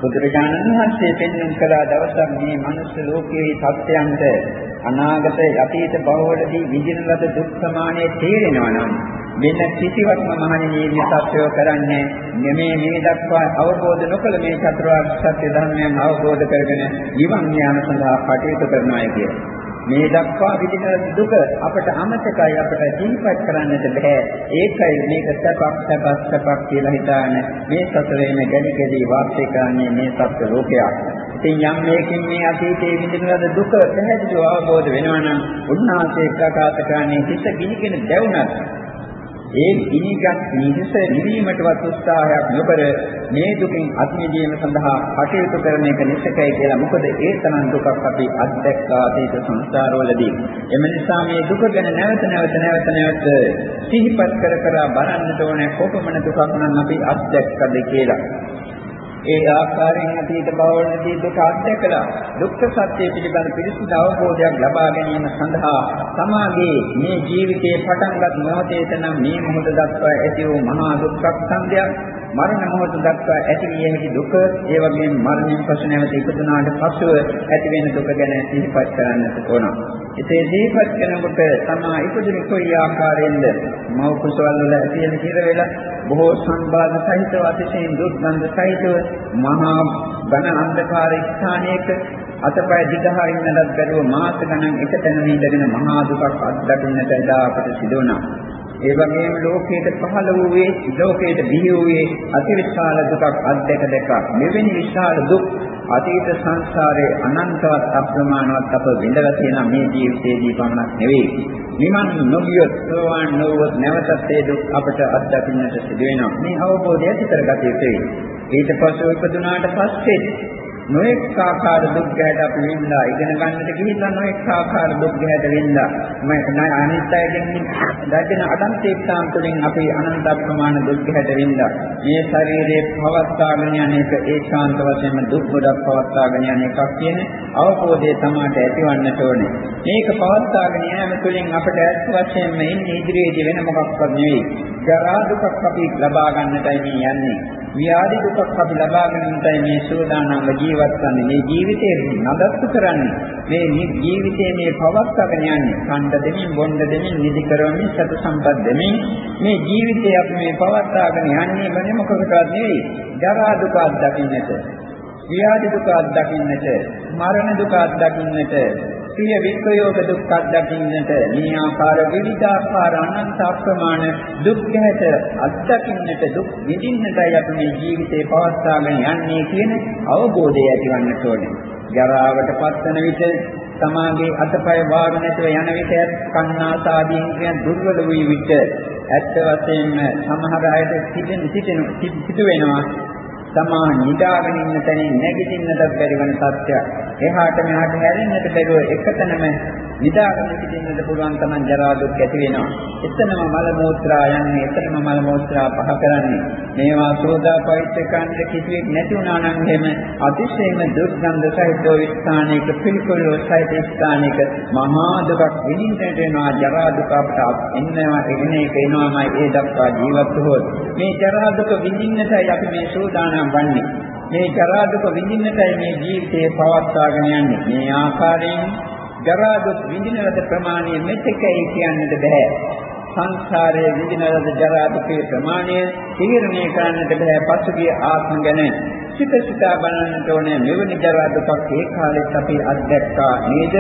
බුදුරජාණන් වහන්සේ පෙන්වන කලා දවසක් මේ මනුස්ස ලෝකයේ සත්‍යයන්ට අනාගත අතීත භවවලදී විඳින ලද දුක් ප්‍රමාණය තේරෙනවා නම් මෙන්න කිසිවක්ම මහණෙනි මේ සත්‍යය කරන්නේ නෙමේ මේ දක්වා අවබෝධ නොකළ මේ චතුරාර්ය සත්‍ය ධර්මයන් අවබෝධ කරගෙන නිවන් ඥාන සඳහා කටයුතු කරනවා කියන්නේ. මේ දක්වා විඳින දුක අපට අමතකයි අපට ජීවත් කරන්නට බෑ. ඒකයි මේක සැපක් සැපක් සැපක් කියලා හිතාන මේ සතරේම ගැලි ගැලි වාසය කරන්නේ මේ සත්‍ය ලෝකයක්. ඉතින් යම් මේකින් මේ අතීතයේ විඳින ලද දුක පැහැදිලිව අවබෝධ වෙනවා නම් උන්වහන්සේ ප්‍රකාශ කරන්නේ හිත ගිනිගෙන දැවුනත් ඒ ඉනිගත් නිහිස නිවීමටවත් උත්සාහයක් නොකර මේ දුකින් අත් මිදීම සඳහා කටයුතු කරන එක නිසකයි කියලා. මොකද ඒ තරම් දුකක් අපි අත්දැක්කා අතීත සංසාරවලදී. එම නිසා මේ දුක ගැන නැවත නැවත නැවත නැවත සිහිපත් කර කර බලන්නට ඕනේ කොපමණ දුකක් නම් අපි අත්දැක්කද කියලා. ඒ ආකාරයෙන් අතීත භවවලදී දුක අත්දැකලා දුක්ඛ සත්‍ය පිළිබඳ පිළිසිදු අවබෝධයක් ලබා ගැනීම සඳහා සමාගයේ මේ ජීවිතයේ පටන්ගත් මොහොතේ තනම් මේ මොහොත දක්වා ඇති වූ මහා දුක්ඛ සංදයක් මරණ මොහොත දක්වා ඇති විය හැකි දුක ඒ වගේම මරණයෙන් පසු නැවත ඉපදුනාට පසුව ඇති වෙන දුක ගැන සිහිපත් කරන්නට ඕන. ඉතින් සිහිපත් කරනකොට තමා ඉපදුනේ කොයි ආකාරයෙන්ද මව කුසවල වල ඇති වෙන කිර වෙලා බොහෝ සංබාධ සහිතව අතිශයින් දුක්ඛන්ද සහිතව මහා ඝන අන්ධකාර ස්ථානයක අතපය දිගහරින්නටත් බැරුව මාස ගණන් එක තැන ඉඳගෙන මහා දුකක් අත්දකින්නට එදා අපට සිදු වුණා. ඒ වගේම ලෝකයට පහළ වූයේ ලෝකයට බිහි වූයේ අතිවිශාල දුකක් අත්දැක දැක මෙවැනි විශාල දුක් අතීත සංසාරයේ අනන්තවත් අප්‍රමාණවත් අප විඳලා තියෙන මේ ජීවිතයේදී පමණක් නෙවෙයි. නිමන් නොගියොත් සෝවාන් නොවොත් නැවතත් ඒ දුක් අපට අත්දකින්නට සිදු වෙනවා. මේ අවබෝධය ඇති කරගත යුතුයි. ඊට පස්සේ උපදුනාට පස්සේ නොඑක් ආකාර දුක් ගැට අපි වින්දා. ඉගෙන ගන්නට ගිහිල්ලා නොඑක් ආකාර දුක් ගැට වින්දා. මම අනිත් අයගෙන් දැක්කන අදන්තේක්ෂාම් තුළින් අපි අනන්ත ප්‍රමාණ දුක් ගැට වින්දා. මේ ශරීරයේ පවත්වාගෙන යන එක ඒකාන්ත වශයෙන්ම දුක් ගොඩක් පවත්වාගෙන යන එකක් කියන අවබෝධය තමයි ඇතිවන්නට ඕනේ. මේක පවත්වාගෙන යාම තුළින් අපට ඇත්ත වශයෙන්ම ඉන්නේ ඉදිරියේදී වෙන මොකක්වත් නෙවෙයි. ජරා දුකක් අපි ලබා ගන්නටයි මේ යන්නේ. ව්‍යාධි දුකක් අපි ලබා ගැනීමටයි මේ සෝදානම ජීවත් වන්නේ. මේ ජීවිතේ නඩත්තු කරන්නේ. මේ ජීවිතේ මේ පවත්වාගෙන යන්නේ. කණ්ඩ දෙමින්, බොණ්ඩ දෙමින්, නිදි කරමින්, සතු සම්පත් දෙමින් මේ ජීවිතේ අපි මේ පවත්වාගෙන යන්නේ වෙන මොකකටවත් නෙවෙයි. ජරා දුක අත්දකින්නට. ව්‍යාධි දුක අත්දකින්නට, මරණ දුක අත්දකින්නට, සිය වික්‍රයෝග දුක් අත්දකින්නට මේ ආකාර විවිධාකාර අනන්ත අප්‍රමාණ දුක් ගැට අත්දකින්නට දුක් විඳින්නටයි අපි මේ ජීවිතේ පවත්වාගෙන යන්නේ කියන අවබෝධය ඇතිවන්නට ඕනේ. ජරාවට පත්වන විට සමාගේ අතපය වාර නැතුව යන විට කන්නාසාදීන් කියන දුර්වල වූ විට ඇත්ත වශයෙන්ම සමහර අයට සිටින සිටින සිටු වෙනවා තමා නිදාගෙන ඉන්න තැනින් නැගිටින්නට බැරි වෙන තත්ත්වයක්. එහාට මෙහාට හැරෙන්නට බැරුව එකතැනම නිදාගෙන සිටින්නට පුළුවන් තරම් ජරා දුක් ඇති වෙනවා. එතනම මල මූත්‍රා යන්නේ, එතනම මල මූත්‍රා පහ කරන්නේ. මේවා සෝදා පවිත්‍ර කන්ද කිසිවෙක් නැති වුණා නම් එහෙම අතිශයම දුර්ගන්ධ සහිත ස්ථානයක පිළිකුල් සහිත ස්ථානයක මහා දුකක් විඳින්නට වෙනවා ජරා දුක අපට එන්නවා එගෙන එක එනවාමයි ඒ දක්වා ජීවත් වුවොත්. මේ ජරා දුක විඳින්නටයි අපි මේ සෝදාන සූදානම් වන්නේ. මේ ජරා දුක විඳින්නටයි මේ ජීවිතේ පවත්වාගෙන යන්නේ. මේ ආකාරයෙන් ජරා දුක් විඳින ලද ප්‍රමාණය මෙතෙකයි කියන්නට බෑ. සංසාරයේ විඳින ලද ජරා දුකේ ප්‍රමාණය තීරණය කරන්නට බෑ පසුගිය ආත්ම ගැන. සිත සිතා බලන්නට ඕනේ මෙවැනි ජරා දුකක් ඒ කාලෙත් අපි අත්දැක්කා නේද?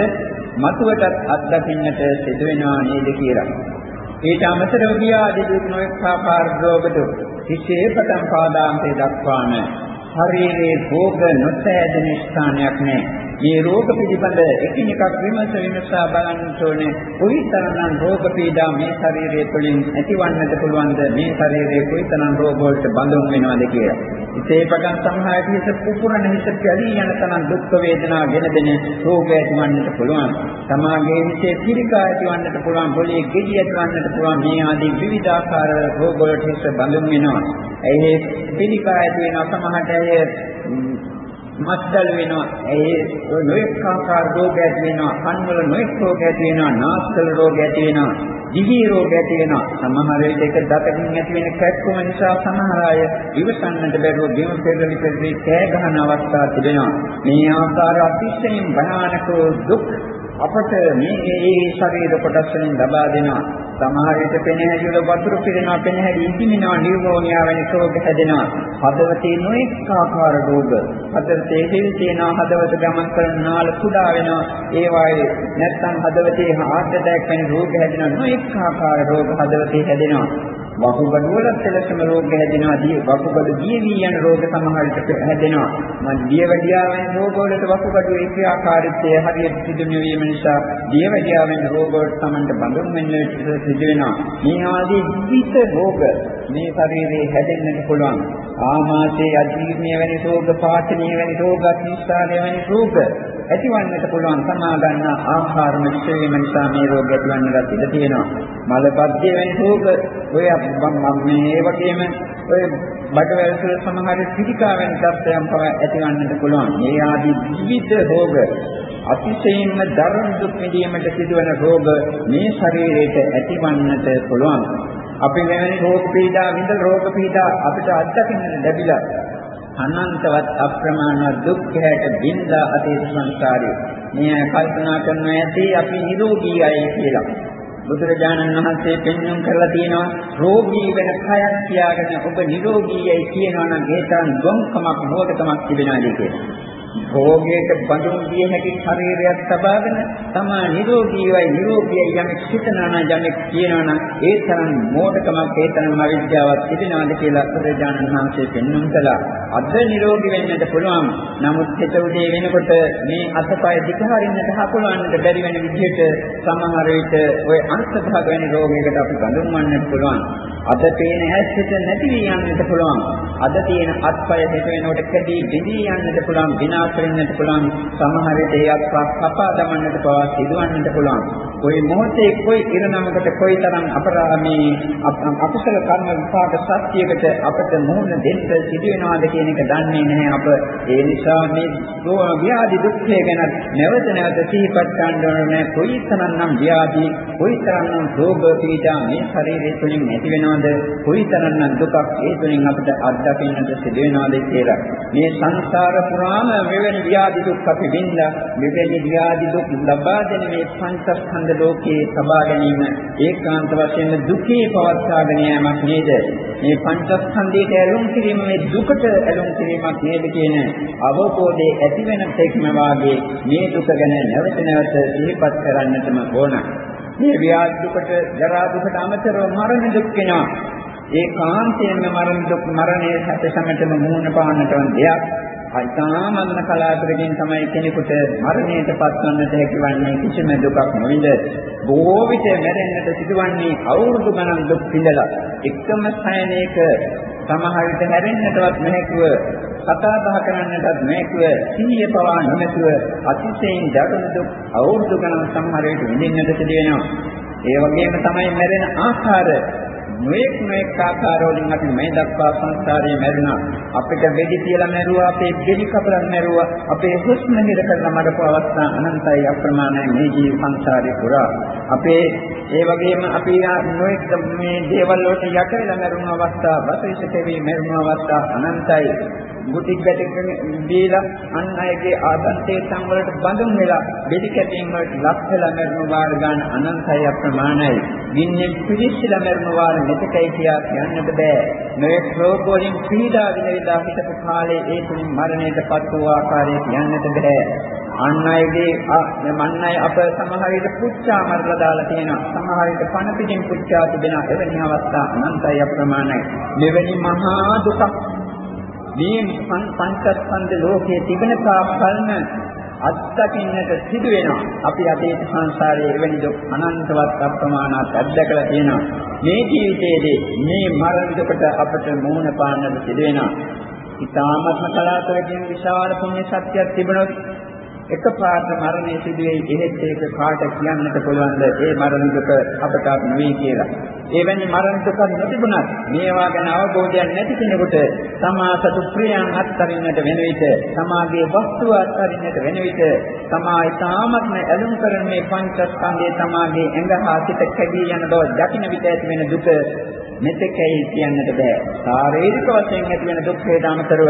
මතුවටත් අත්දකින්නට සිදු වෙනවා නේද කියලා. ඊට අමතරව ගියාදී දුක් නොඑක ආකාර රෝග දුක් හිතේ පටන් පාදාන්තේ දක්වාම ශරීරයේ භෝග නොසෑදෙන ස්ථානයක් නැහැ. මේ රෝග පිළිබඳ එකිනෙකක් විමස විමසා බලන්න ඕනේ. කොයිතරම් රෝග පීඩා මේ ශරීරය තුළින් ඇතිවන්නට පුළුවන්ද? මේ ශරීරයේ කොයිතරම් රෝග වලට බඳුන් වෙනවද කියලා. ඉතේ පටන් සමහර විට පුපුරන හිත පැලී යන තරම් දුක් වේදනා ගෙන දෙන රෝග ඇතිවන්නට පුළුවන්. සමාගයේ හිතේ පිළිකා ඇතිවන්නට පුළුවන්, පොළේ ගෙඩි ඇතිවන්නට පුළුවන්. මේ ආදී විවිධාකාර රෝග වලට හිත බඳුන් වෙනවා. ඒ පිළිකා ඇති වෙන සමහරට මත්දල් වෙනවා. ඒ නොඑක ආකාර රෝග ඇති වෙනවා. කන්වල නොඑක රෝග ඇති වෙනවා. නාස්වල රෝග ඇති වෙනවා. දිවි රෝග ඇති වෙනවා. සමහර විට ඒක දතකින් ඇති වෙන කැක්කම නිසා සමහර අය ඉවසන්නට බැරුව ගෙම පෙරලි පෙරලි කෑ ගහන අවස්ථා තිබෙනවා. මේ ආකාර අතිශයින් භයානක දුක් අපට මේ ඒ ශරීර කොටස් වලින් ලබා දෙනවා. සමහර විට පෙනහැලි වල වතුර පිරෙනවා, පෙනහැලි ඉදිමිනවා, නියුමෝනියා වැනි රෝග හැදෙනවා. හදවතේ නොඑක ආකාර රෝග. හදවතේ හිල් තියෙනවා, හදවත ගමන් කරන නාල කුඩා වෙනවා. ඒ වායේ නැත්නම් හදවතේ හાર્ට් ඇටැක් වැනි රෝග හැදෙනවා. නොඑක ආකාර රෝග හදවතේ හැදෙනවා. වකුගඩු වල සැලසෙන රෝග හැදෙනවා. වකුගඩු දිය වී යන රෝග සමහරට හැදෙනවා. මන් දියවැඩියාවෙන් රෝග වලට වකුගඩු ඒ ආකාරයේ හරියට සිදුන වීම නිසා දියවැඩියාවෙන් රෝග වලට Tamanට බඳුන් වෙන්න සිදු වෙනවා. මේ ආදී විවිධ රෝග මේ ශරීරයේ හැදෙන්නට පුළුවන්. ආමාශයේ අජීර්ණය වැනි රෝග, පාචනීය වැනි රෝග, අතිස්සාරය වැනි රෝග ඇතිවන්නට පුළුවන් සමා ගන්න ආහාර මිශ්‍ර වීම නිසා මේ රෝග ඇතිවන්නට ඉඩ තියෙනවා. මලපද්‍ය වැනි රෝග ඔය මේ ඒ වගේම ඔය බඩවැල් වල සමහර පිටිකා වැනි තත්ත්වයන් පවා ඇතිවන්නට පුළුවන්. මේ ආදී විවිධ රෝග අතිශයින්ම දරුණු දුක් විඳීමට සිදුවන රෝග මේ ශරීරයට ඇතිවන්නට පුළුවන්. අපි මෙවැනි රෝග පීඩා විඳ රෝග පීඩා අපිට අත්දකින්න ලැබිලා අනන්තවත් අප්‍රමාණවත් දුක් හැට බින්දා අතීත සංසාරේ. මේ කල්පනා කරන ඇති අපි නිරෝගී අය කියලා. බුදුරජාණන් වහන්සේ පෙන්වුම් කරලා තියෙනවා රෝගී වෙන කයක් තියාගෙන ඔබ නිරෝගීයයි කියනවා නම් ඒ තරම් ගොම්කමක් මොකටමක් තිබෙනවාද කියලා. භෝගයට බඳුන් දිය හැකි ශරීරයක් තබාගෙන තමා නිරෝගීවයි නිරෝගීයි යමෙක් සිතනවා නම් යමෙක් කියනවා නම් ඒ තරම් මෝඩකමක් ඒ තරම් අවිද්‍යාවක් තිබෙනවාද කියලා බුදුරජාණන් වහන්සේ පෙන්වුම් කළා. අද නිරෝගී වෙන්නට පුළුවන්. නමුත් හිත උදේ වෙනකොට මේ අතපය දිගහරින්නට හකුලන්නට බැරි වෙන විදිහට සමහර විට ওই අංශභාග වෙන රෝගයකට අපි බඳුන් වන්නට පුළුවන්. අද පේන ඇස්සිට නැති වී යන්නට පුළුවන්. අද තියෙන අත්පය හිත වෙනකොට කැඩී බිඳී යන්නට පුළුවන්. කල්පනා කරන්නට පුළුවන්. සමහර දේයක් කපා දමන්නට පවා සිදුවන්නට පුළුවන්. කොයි මොහොතේ කොයි ඉරණමකට කොයි තරම් අපරාමී අකුසල කර්ම විපාක සත්‍යයකට අපට මුහුණ දෙන්න සිදුවෙනවාද කියන එක දන්නේ නැහැ අප. ඒ නිසා මේ ව්‍යාධි දුක්ඛය ගැන නැවත නැවත සිහිපත් ගන්නවනේ කොයි තරම්නම් ව්‍යාධි කොයි තරම්නම් රෝග පීඩා මේ ශරීරය තුළින් ඇති වෙනවද? කොයි තරම්නම් දුකක් ඒ තුළින් අපිට අත්දකින්නට සිදුවෙනවද කියලා. මේ සංසාර පුරාම මෙවැනි ව්‍යාධි දුක් අපි විඳලා මෙවැනි ව්‍යාධි දුක් ලබා දෙන මේ පංචස්කන්ධ ලෝකයේ සබා ගැනීම ඒකාන්ත වශයෙන් දුකේ පවත්වාගෙන යාමක් නේද? මේ පංචස්කන්ධයට ඇලුම් කිරීම මේ දුකට ඇලුම් කිරීමක් නේද කියන අවබෝධයේ ඇති වෙන තෙක්ම වාගේ මේ දුක ගැන නැවත නැවත සිහිපත් කරන්නටම ඕන. මේ ව්‍යාධි දුකට ජරා දුකට අමතරව මරණ දුක් වෙනවා. ඒ කාන්තයෙන්ම මරණ දුක් මරණය හැට සමතම මුහුණ පාන්නට දෙයක්. අයිතාමත්ම කලාතුරකින් තමයි කෙනෙකුට මරණයට පත්වන්නට හැකිවන්නේ කිසිම දුකක් නොවිඳ බොහෝ විට මැරෙන්නට සිදුවන්නේ අවුරුදු ගණන් දුක් විඳලා. එකම සයනයක සමහර විට හැරෙන්නටවත් නැහැකුව කතා බහ කරන්නටත් නැහැකුව සිහිය පවා නොමැතුව අතිශයින් දරුණු දුක් අවුරුදු ගණන් සමහර විට විඳින්නට සිදු වෙනවා. ඒ වගේම තමයි මැරෙන ආකාරය නොඑක් නොඑක් ආකාරවලින් අපි මේ දක්වා සංසාරයේ මැරුණා. අපිට වෙඩි තියලා මැරුවා, අපේ ගෙඩි කපලා මැරුවා, අපේ හුස්ම හිර කරලා මඩපු අවස්ථා අනන්තයි අප්‍රමාණයි මේ ජීව සංසාරේ පුරා. අපේ ඒ වගේම අපි නොඑක් මේ දේවල් වලට යට වෙලා මැරුණු අවස්ථා, වසවිෂ කෙවි මැරුණු අවස්ථා අනන්තයි. ගුටි ගැටගෙන දීලා අන් අයගේ ආදත්තේ සංවලට බඳුන් වෙලා වෙඩි කැටීම් වලට ලක් වෙලා මැරුණු වාර ගන්න අනන්තයි අප්‍රමාණයි. ගින්නෙන් පිළිස්සලා මැරුණු වාර මෙතකයි කියා කියන්නට බෑ. මේ රෝග වලින් පීඩා විඳලා හිටපු කාලේ ඒ තුලින් මරණයටපත් වූ ආකාරය කියන්නට බෑ. අන් අයගේ මන් අය අප සමහර විට පුච්චා මරලා දාලා තියෙනවා. සමහර විට පණ පිටින් පුච්චා තිබෙන එවැනි අවස්ථා අනන්තයි අප්‍රමාණයි. මෙවැනි මහා දුකක් මේ පංචස්කන්ධ ලෝකයේ තිබෙන තාක්කල්ම අත්දකින්නට සිදු වෙනවා. අපි අතීත සංසාරයේ එවැනි දුක් අනන්තවත් අප්‍රමාණවත් අත්දැකලා තියෙනවා. මේ ජීවිතයේදී මේ මරණ දුකට අපට මුහුණ පාන්නට සිදු වෙනවා. ඊ타ත්ම කලාතුරකින් විශාල පුණ්‍ය සත්‍යයක් තිබුණොත් එකපාරට මරණය සිදුවේ එහෙත් ඒක කාට කියන්නට පුළුවන්ද ඒ මරණ දුක අපට නෙවෙයි කියලා. එවැනි මරණ දුක නොතිබුණත් මේවා ගැන අවබෝධයක් නැති කෙනෙකුට තමා සතු ප්‍රියයන් අත්හරින්නට වෙන විට සමාගයේ වස්තුව අත්හරින්නට වෙන විට තමා ඊ타මත්ම ඇලුම් කරන මේ පංචස්කන්ධය තමාගේ ඇඟ හා සිත කැදී යන බව දකින විට ඇති වෙන දුක මෙතෙකයි කියන්නට බෑ. ශාරීරික වශයෙන් ඇති වෙන දුක් වේදනාතරව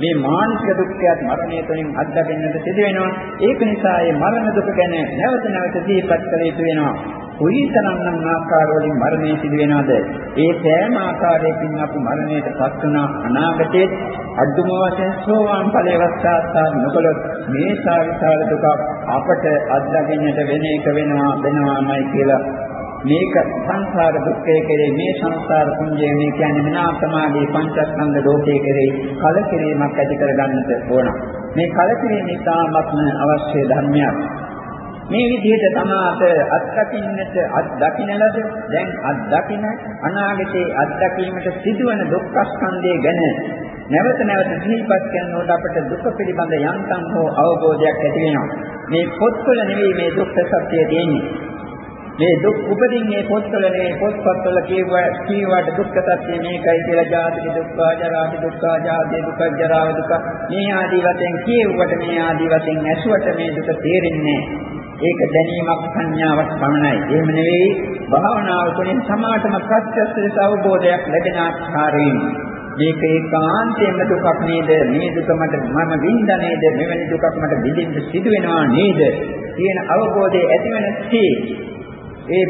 මේ මානසික දුක්ඛයත් මරණය තුළින් අත්දකින්නට සිදු වෙනවා. ඒක නිසා මේ මරණ දුක ගැන නැවත නැවත සිහිපත් කළ යුතු වෙනවා. කොයිතරම්නම් ආකාරවලින් මරණය සිදු වෙනවද? ඒ සෑම ආකාරයකින් අපි මරණයටපත් වුණ අනාගතයේ අදුම වශයෙන් සෝවාන් ඵලයේ වස්තාත්තාර නොකළොත් මේ සාවිසාර දුක අපට අත්දකින්නට වෙන එක වෙනවා වෙනවාමයි කියලා මේක සංසාර දුක්ඛය කෙරේ මේ සංසාර පුඤ්ජය මේ කියන්නේ මනා සමාධි පංචස්කන්ධ ලෝකයේ කෙරේ කලකිරීමක් ඇති කරගන්නට ඕන. මේ කලකිරීම නිසාමත්ම අවශ්‍ය ධර්මයක්. මේ විදිහට තමාට අත්දකින්නට අත්දකින්න ලද දැන් අත්දකින්න අනාගතයේ අත්දැකීමට සිදුවන දුක්ඛ ස්කන්ධය ගැන නැවත නැවත සිහිපත් කරනකොට අපට දුක පිළිබඳ යන්තම් හෝ අවබෝධයක් ඇති වෙනවා. මේ පොත්වල නෙවෙයි මේ දුක්ඛ සත්‍යය තියෙන්නේ. මේ දුක් උපදින්නේ පොත්වල නෙවෙයි පොත්පත්වල කියුවා කීවට දුක්ඛ සත්‍ය මේකයි කියලා ජාති දුක්ඛ ජරා දුක්ඛ ජාති දුක්ඛ ජරා දුක්ඛ මේ ආදී වශයෙන් කියුවට මේ ආදී වශයෙන් ඇසුවට මේ දුක තේරෙන්නේ ඒක දැනීමක් සංඥාවක් පමණයි. එහෙම නෙවෙයි භාවනාව තුළින් සමාතම ප්‍රත්‍යක්ෂ අවබෝධයක් ලැබෙන ආකාරයෙන් මේක ඒකාන්තයෙන්ම දුකක් නේද? මේ දුක මට මම විඳ නේද? මෙවැනි දුකක් මට විඳින්න සිදු වෙනවා නේද? කියන අවබෝධය ඇති වෙනසේ ඒ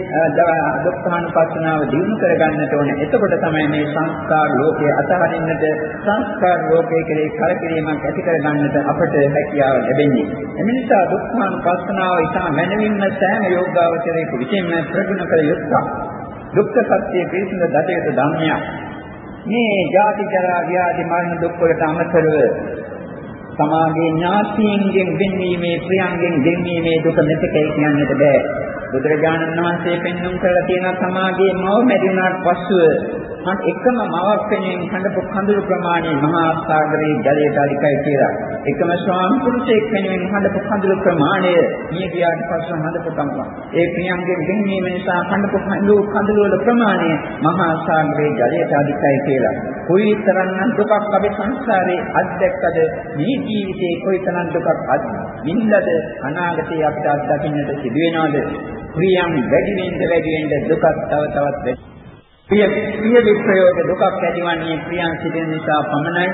දුක්ඛානුපස්සනාව දිනු කරගන්නට ඕනේ. එතකොට තමයි මේ සංස්කාර ලෝකයේ අතහරින්නට සංස්කාර ලෝකයේ කෙරේ කලකිරීමක් ඇති කරගන්නට අපට හැකියාව ලැබෙන්නේ. එම නිසා දුක්ඛානුපස්සනාව ඉතා මනවින්ම සෑම යෝගාවචරයේ විශේෂම ප්‍රගුණ කළ යුතුය. දුක්ඛ සත්‍ය පිළිබඳ දඩේට ධර්මයක්. මේ ජාති ජරා ව්‍යාධි මරණ දුක් වලට අමතරව සමාගයේ ඥාතියින්ගෙන් වෙන්වීමේ ප්‍රියංගෙන් ගෙන්වීමේ දුක මෙතකයි කියන්නට බෑ. බුදුරජාණන් වහන්සේ පෙන්වුම් කරලා තියෙන සමාගයේ මව මැරුණාට පස්සුව මම එකම මවක් වෙනින් හඬපු කඳුළු ප්‍රමාණය මහා සාගරයේ ජලයට අධිකයි කියලා. එකම ස්වාමි පුරුෂයෙක් වෙනින් හඬපු කඳුළු ප්‍රමාණය මිය ගියාට පස්සෙ හඬපු කම්ප. ඒ ප්‍රියංගෙන් ගෙන්වීම නිසා හඬපු කඳුළු කඳුළු වල ප්‍රමාණය මහා සාගරයේ ජලයට අධිකයි කියලා. කොයිතරම්නම් දුකක් අපි සංසාරේ අත්දැක්කද මේ ජීවිතේ කොයිතරම් දුකක් අත් විඳද අනාගතේ අපිට අත්දකින්නට සිදු වෙනවද? ප්‍රියං වැඩි වෙන්න වැඩි වෙන්න දුකක් තව තවත් වැඩි ප්‍රිය ප්‍රිය විප්‍රයෝග දුකක් ඇතිවන්නේ ප්‍රියන් සිටින නිසා පමණයි.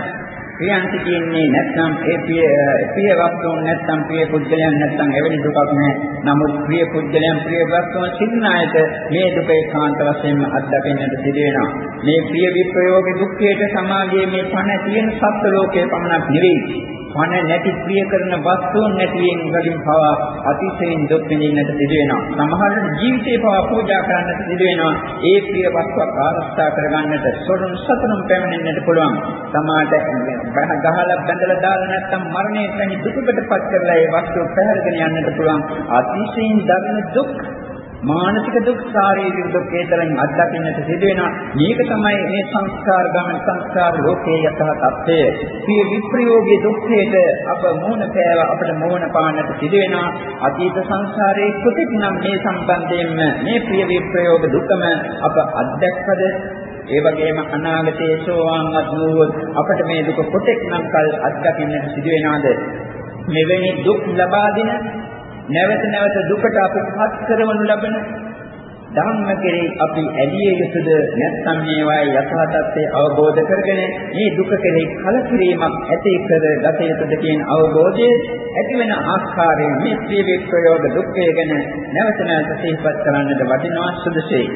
ප්‍රියන් සිටින්නේ නැත්නම් ඒ ප්‍රිය ප්‍රිය වස්තුන් නැත්නම් ප්‍රිය පුද්ගලයන් නැත්නම් එවැනි දුකක් නැහැ. නමුත් ප්‍රිය පුද්ගලයන් ප්‍රිය වස්තුන් සිටින අයට මේ දුක ඒකාන්ත වශයෙන්ම අත්දකින්නට සිදු වෙනවා. මේ ප්‍රිය විප්‍රයෝග දුක්ඛයට සමාගයේ මේ පණ තියෙන සත්ත්ව ලෝකයේ පමණක් නෙවෙයි. පණ නැති ප්‍රිය කරන වස්තුන් නැතිවෙන් වලින් පවා අතිශයින් දුක් විඳින්නට සිදු වෙනවා. සමහර ජීවිතේ පවා පූජා කරන්නට සිදු වෙනවා. ඒ ප්‍රිය වස්තුවක් ආරක්ෂා කරගන්නට සොරුන් සතුරුම් පැමිණෙන්නට පුළුවන්. සමාජ ගහලා බැඳලා දාලා නැත්තම් මරණයට වැනි දුකකටපත් කරලා ඒ වස්තුව පැහැරගෙන යන්නට පුළුවන්. අතිශයින් දරුණු දුක් මානසික දුක් ශාරීරික දුක් ඒතරම් අත්දකින්නට සිදු වෙනවා. මේක තමයි මේ සංස්කාර ගමන සංස්කාර ලෝකයේ යථ තත්ත්වය. මේ විප්‍රයෝගී දුක්ඛයට අප මෝහන පෑව අපට මෝහන පාන්නට සිදු වෙනවා. අතීත සංසාරයේ කොටෙක් නම් මේ සම්බන්ධයෙන්ම මේ ප්‍රිය විප්‍රයෝග දුකම අප අත්දැක්කද ඒ වගේම අනාගතයේ සෝවාන් වූ අපට මේ දුක කොටෙක් නම් කල් අත්දකින්නට සිදු වෙනවද? මෙවැනි දුක් ලබා දෙන නැවත නැවත දුකට අපපත් කරවනු ලබන ධම්ම කෙරෙහි අපි ඇලිය යුතුද නැත්නම් මේවායේ යථා තත්ත්වය අවබෝධ කරගෙන මේ දුක කෙරෙහි කලකිරීමක් ඇති කර ගත යුතුද කියන අවබෝධය ඇති වෙන ආකාරයෙන් මේ ත්‍රිවිධ ප්‍රයෝග දුක්ඛය ගැන නැවත නැවත සිහිපත් කරන්නට වටිනවා සුදුසුයි.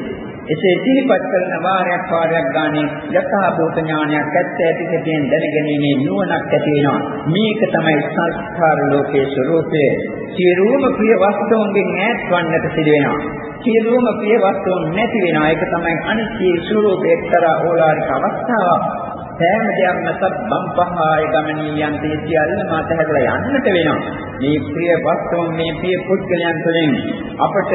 එසේ සිහිපත් කරන වාරයක් වාරයක් ගානේ යථා භූත ඥානයක් ඇත්ත ඇති හැටියෙන් දැනගැනීමේ නුවණක් ඇති වෙනවා. මේක තමයි සංස්කාර ලෝකයේ ස්වરૂපය. සියලුම ප්‍රිය වස්තුන්ගෙන් ඈත් වන්නට සිදු වෙනවා. සියලුම ප්‍රිය වස්තුන් නැති වෙනවා. ඒක තමයි අනිත්‍ය ස්වરૂපයේ එක්තරා ඕලාරික අවස්ථාවක්. සෑම දෙයක්ම සබ්බම්පහාය ගමනී යන්තේ සියල්ල මාත හැදලා යන්නට වෙනවා. මේ ප්‍රිය වස්තුන් මේ ප්‍රිය පුද්ගලයන් තුළින් අපට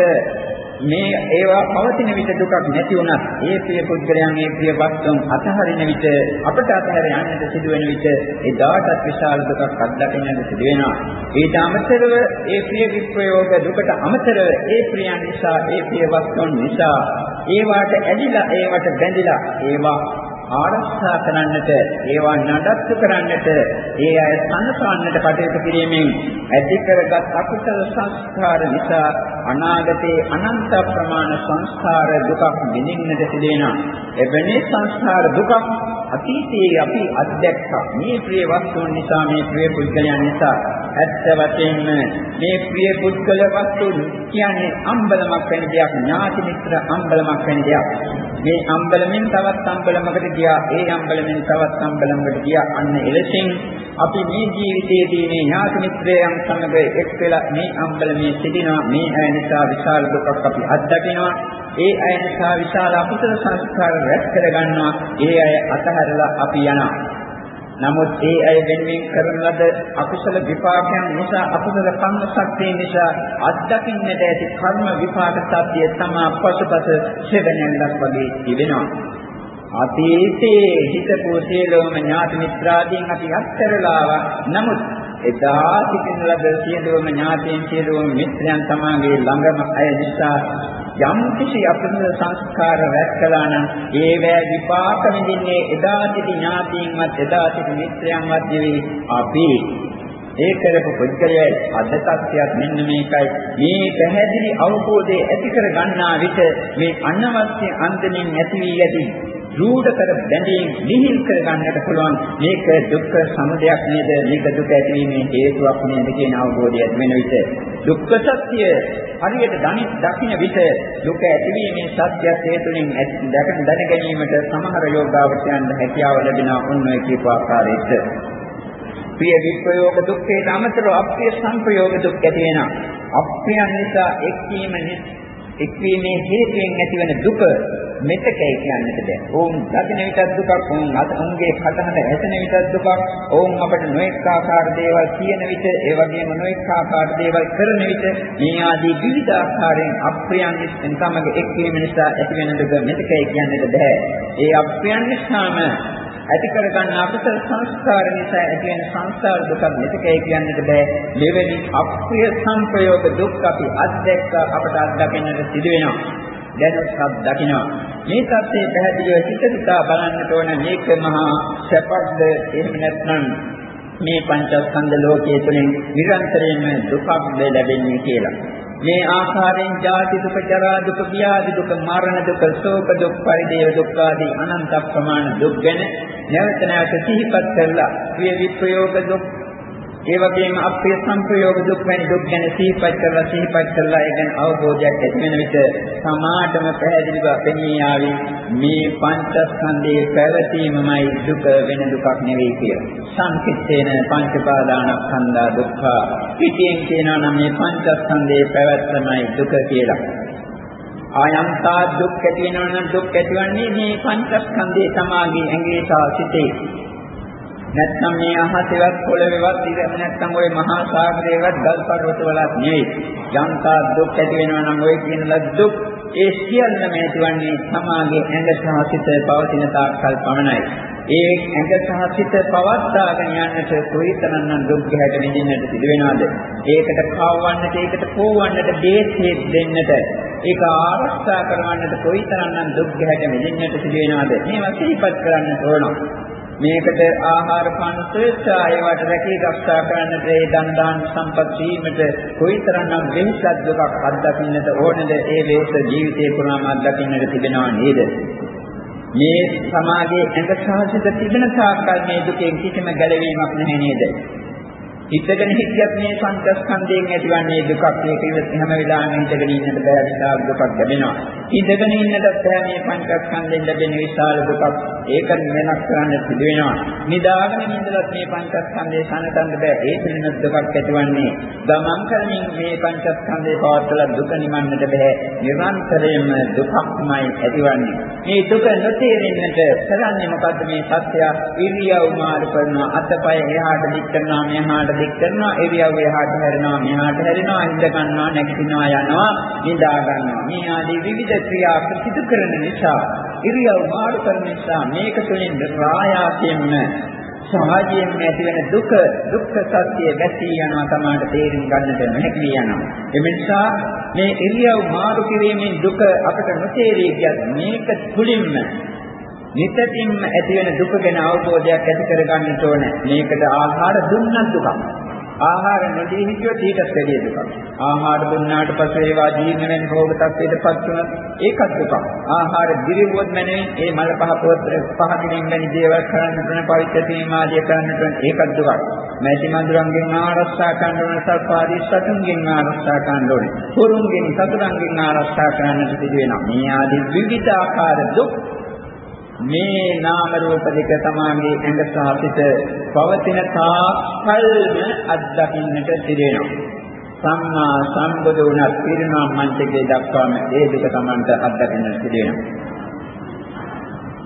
මේ ඒවා පවතින විට දුකක් නැති වුණත් ඒ ප්‍රිය පුද්ගලයන් ඒ ප්‍රිය වස්තුන් අතහරින විට අපට අතහැර යන්නට සිදුවෙන විට එදාටත් විශාල දුකක් අත්දකින්නට සිදු වෙනවා. ඊට අමතරව ඒ ප්‍රිය විප්‍රයෝග දුකට අමතරව ඒ ප්‍රියයන් නිසා ඒ ප්‍රිය වස්තුන් නිසා ඒවාට ඇදිලා ඒවට බැඳිලා ඒවා ආරක්ෂා කරන්නට ඒවා නඩත්තු කරන්නට ඒ අය සම්සන්නට කටයුතු කිරීමෙන් ඇති කරගත් අකුසල සංස්කාර නිසා අනාගතේ අනන්ත ප්‍රමාණ සංස්කාර දුකක් විඳින්නට සිදෙනවා එවැනි සංස්කාර දුකක් අතීතයේ අපි අත්දැක්කා. මේ ප්‍රිය වස්තුන් නිසා මේ ප්‍රිය පුද්ගලයන් නිසා. ඇත්ත වශයෙන්ම මේ ප්‍රිය පුද්ගල වස්තු කියන්නේ අම්බලමක් වෙන දෙයක් ඥාති මිත්‍ර අම්බලමක් වෙන දෙයක්. මේ අම්බලමින් තවත් අම්බලමකට ගියා ඒ අම්බලමින් තවත් අම්බලමකට ගියා අන්න එලෙසින් අපි මේ ජීවිතයේදී මේ ඥාති මිත්‍රයන් සමග එක් වෙලා මේ අම්බලමේ සිටිනවා මේ අය නිසා විශාල දුකක් අපි අත්දකිනවා ඒ අය නිසා විශාල අකුසල සංස්කාර රැස් කර ගන්නවා. ඒ අය අතහැරලා අපි යනවා. නමුත් ඒ අය වෙනුවෙන් කරන ලද අකුසල විපාකයන් නිසා අකුසල කර්ම ශක්තිය නිසා අත්දකින්නට ඇති කර්ම විපාක සත්‍ය තමා පසුපස සෙවණැල්ලක් වගේ තිබෙනවා. අතීතයේ හිතපු සියලුම ඥාති මිත්‍රාදීන් අපි අත්හැරලා නමුත් එදා සිටින ලද සියලුම ඥාතීන් සියලුම මිත්‍රයන් තමාගේ ළඟම අය නිසා යම් කිසි අපිට සංස්කාර රැස් කළා නම් ඒවැ විපාක විඳින්නේ එදා සිටි ඥාතීන්වත් එදා සිටි මිත්‍රයන්වත් නෙවෙයි අපි. ඒ කරපු පුද්ගලයයි අද තත්ත්වයක් මෙන්න මේකයි. මේ පැහැදිලි අවබෝධය ඇති කර ගන්නා විට මේ අනවශ්‍ය අන්දමින් නැති වී යති රූඪ කර බැඳීම් නිහිල් කර ගන්නට පුළුවන්. මේක දුක්ඛ සමුදයක් නේද? මේක දුක ඇතිවීමේ හේතුවක් නේද කියන අවබෝධය ඇති වෙන විට. දුක්ඛ සත්‍ය හරියට දකින්න විට දුක ඇතිවීමේ සත්‍යය හේතුලින් දැක දැන ගැනීමට සමහර යෝගාවචයන් හැකියාව ලැබෙනා උන්වයි කියපු ආකාරයට. ප්‍රිය විප්‍රයෝග දුක්ඛේට අමතරව අප්‍රිය සංප්‍රයෝග දුක් ඇති වෙනවා. අප්‍රියන් නිසා එක්වීම එක්වීමේ හේතුවෙන් ඇතිවන දුක මෙතකයි කියන්නට බෑ. ඕන් දකින විටත් දුකක්, ඕන් අත උන්ගේ කටහඬ ඇසෙන විටත් දුකක්, ඕන් අපට නොඑක ආකාර දේවල් කියන විට, ඒ වගේම නොඑක ආකාර දේවල් කරන විට මේ ආදී විවිධ ආකාරයෙන් අප්‍රියන් සමග එක්වීම නිසා ඇතිවන දුක මෙතකයි කියන්නට බෑ. ඒ අප්‍රියන් නිසාම ඇති කර ගන්න අකුසල සංස්කාර නිසා ඇති වෙන සංසාර දුක මෙතකයි කියන්නට බෑ. මෙවැනි අප්‍රිය සංප්‍රයෝග දුක් අපි අත්දැක්ක අපට අත්දකින්නට සිදු වෙනවා. දැනුත් දකිනවා. මේ தත්ත්වයේ පැහැදිලිව හිතවිතා බලන්නට ඕන මේක මහා සැපක්ද එහෙම නැත්නම් මේ පංචස්කන්ධ ලෝකයේ තුලින් නිරන්තරයෙන්ම දුකක් ලැබෙන්නේ කියලා. මේ ආකාරයෙන් ජාති දුක, ජරා දුක, ව්‍යාධි දුක, මරණ දුක, ශෝක දුක්, පරිදේව දුක් ආදී අනන්ත ප්‍රමාණ දුක් ගැන නැවත නැවත සිහිපත් කරලා ප්‍රිය විප්‍රයෝග දුක් ඒ වගේම අප්‍රිය සංප්‍රයෝග දුක් වැනි දුක් ගැන සිහිපත් කරලා සිහිපත් කරලා ඒ ගැන අවබෝධයක් ඇති වෙන විට සමාඩම පැහැදිලිව පෙනී ආවි මේ පංචස්කන්ධයේ පැවතීමමයි දුක වෙන දුකක් නෙවෙයි කියලා. සංකිට්ඨේන පංචපාදානස්කන්ධා දුක්ඛ. පිටියෙන් කියනවා නම් මේ පංචස්කන්ධයේ පැවැත්මයි දුක කියලා. ආයන්තා දුක් ඇති වෙනවා නම් දුක් ඇතිවන්නේ මේ පංචස්කන්ධයේ තමාගේ ඇඟේ සහ සිතේ නැත්නම් මේ අහසෙවත් පොළවේවත් ඉර නැත්නම් ওই මහා සාගරේවත් ගල් පර්වත වලත් නෙවෙයි. යම්තා දුක් ඇති වෙනවා නම් ওই කියන ලද දුක් ඒ සියල්ලම ඇතිවන්නේ සමාගයේ ඇඟ සහ සිත පවතින තාක්කල් පමණයි. ඒ ඇඟ සහ සිත පවත්වාගෙන යන්නට කොයිතරම්නම් දුක් ගැට විඳින්නට සිදු වෙනවද? ඒකට කවවන්නට, ඒකට පෝවන්නට, දේශේ දෙන්නට, ඒක ආරක්ෂා කරවන්නට කොයිතරම්නම් දුක් ගැට විඳින්නට සිදු වෙනවද? මේවා සිහිපත් කරන්න ඕන. මේකට ආහාර පාන ශ්‍රේෂ්ඨ ඒවට රැකී ආරක්ෂා කරන්නට ඒ දන් දාන සම්පත් වීමට කොයිතරම්නම් වෙනසක් දුකක් අත්දකින්නට ඕනද? ඒ වේස ජීවිතේ පුරාම අත්දකින්නට තිබෙනවා නේද? මේ සමාජයේ ඇඟ සාහිත තිබෙන තාක්කල් මේ දුකෙන් කිසිම ගැලවීමක් නැහැ නේද? හිතගෙන හිටියත් මේ පංචස්කන්ධයෙන් ඇතිවන්නේ දුකක් ඒක ඉවත් හැම වෙලාවෙම හිතගෙන ඉන්නට බෑ විශාල දුකක් ලැබෙනවා. ඉඳගෙන ඉන්නට බෑ මේ පංචස්කන්ධයෙන් ලැබෙන විශාල දුකක්. ඒක වෙනස් කරන්න සිදු වෙනවා. නිදාගෙන ඉඳලත් මේ පංචස්කන්ධය සනසන්න බෑ. ඒ පිළිනත් දුකක් ඇතිවන්නේ. ගමන් කරමින් මේ පංචස්කන්ධේ පවත්වලා දුක නිමන්නට බෑ. නිරන්තරයෙන්ම දුකක්මයි ඇතිවන්නේ. මේ දුක නොතේරෙන්නට කරන්නේ මොකද්ද මේ සත්‍ය ඉරියව් මාරු කරනවා අතපය එහාට දික් කරනවා මෙහාට දික් කරනවා ඉරියව් එහාට හැරෙනවා මෙහාට හැරෙනවා ඉඳ ගන්නවා නැගිටිනවා යනවා නිදා ගන්නවා මේ ආදී විවිධ ක්‍රියා සිදු කරන නිසා ඉරියව් මාරු කරන නිසා මේක තුළින් රායාසයෙන්ම සමාජයෙන් ඇතිවන දුක දුක්ඛ සත්‍ය වැසී යනවා තමයි තේරුම් ගන්නට නොහැකි යනවා. ඒ නිසා මේ ඉරියව් මාරු කිරීමෙන් දුක අපට නොතේරී ගියත් මේක තුලින්ම නිතින් ඇතිවන දුක ගැන අවබෝධයක් ඇති කරගන්නට ඕන. මේකට ආහාර දුන්නත් දුකක්. ආහාර නොදී හිටියොත් ඊටත් වැඩිය දුකක්. ආහාර දුන්නාට පස්සේ ඒවා ජීර්ණ වෙන රෝග තත්ත්වයටපත් වුණොත් ඒකත් දුකක්. ආහාර දිරිවොත් මනේ ඒ මල පහ පොත් පහකින් වැනි දේවල් කරන්න කරන පවිත්‍ර සීමාදිය කරන්නට ඒකත් දුකක්. මැටි මඳුරන්ගෙන් ආරක්ෂා කරන්න ඕන සත්පාදී සතුන්ගෙන් ආරක්ෂා කරන්න ඕනේ. හොරුන්ගෙන් සතුන්ගෙන් ආරක්ෂා කරන්නට සිදු වෙනවා. මේ ආදී විවිධ ආකාර දුක් මේ නාම රූප දෙක තමාගේ ඇඟ සහ සිත පවතින තාක්කල්ම අත්දකින්නට සිදෙනවා. සම්මා සම්බුදු වුණත් පිරිනොම් මන්ත්‍රයේ දක්වාම ඒ දුක Tamanට අත්දකින්න සිදුවෙනවා.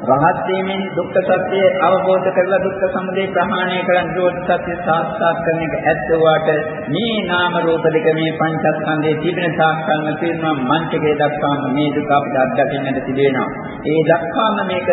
රහත් වීමෙන් දුක්ඛ සත්‍ය අවබෝධ කරලා දුක්ඛ සමුදය ප්‍රහාණය කරන් නිරෝධ සත්‍ය සාක්ෂාත් කරන එක ඇත්ත වාට මේ නාම රූප දෙක මේ පංචස්කන්ධයේ තිබෙන සාක්ෂාත්ම තීරණ මන්ත්‍රයේ දක්වාම මේ දුක අපිට අත්දකින්නට තිබෙනවා. ඒ දක්වාම මේක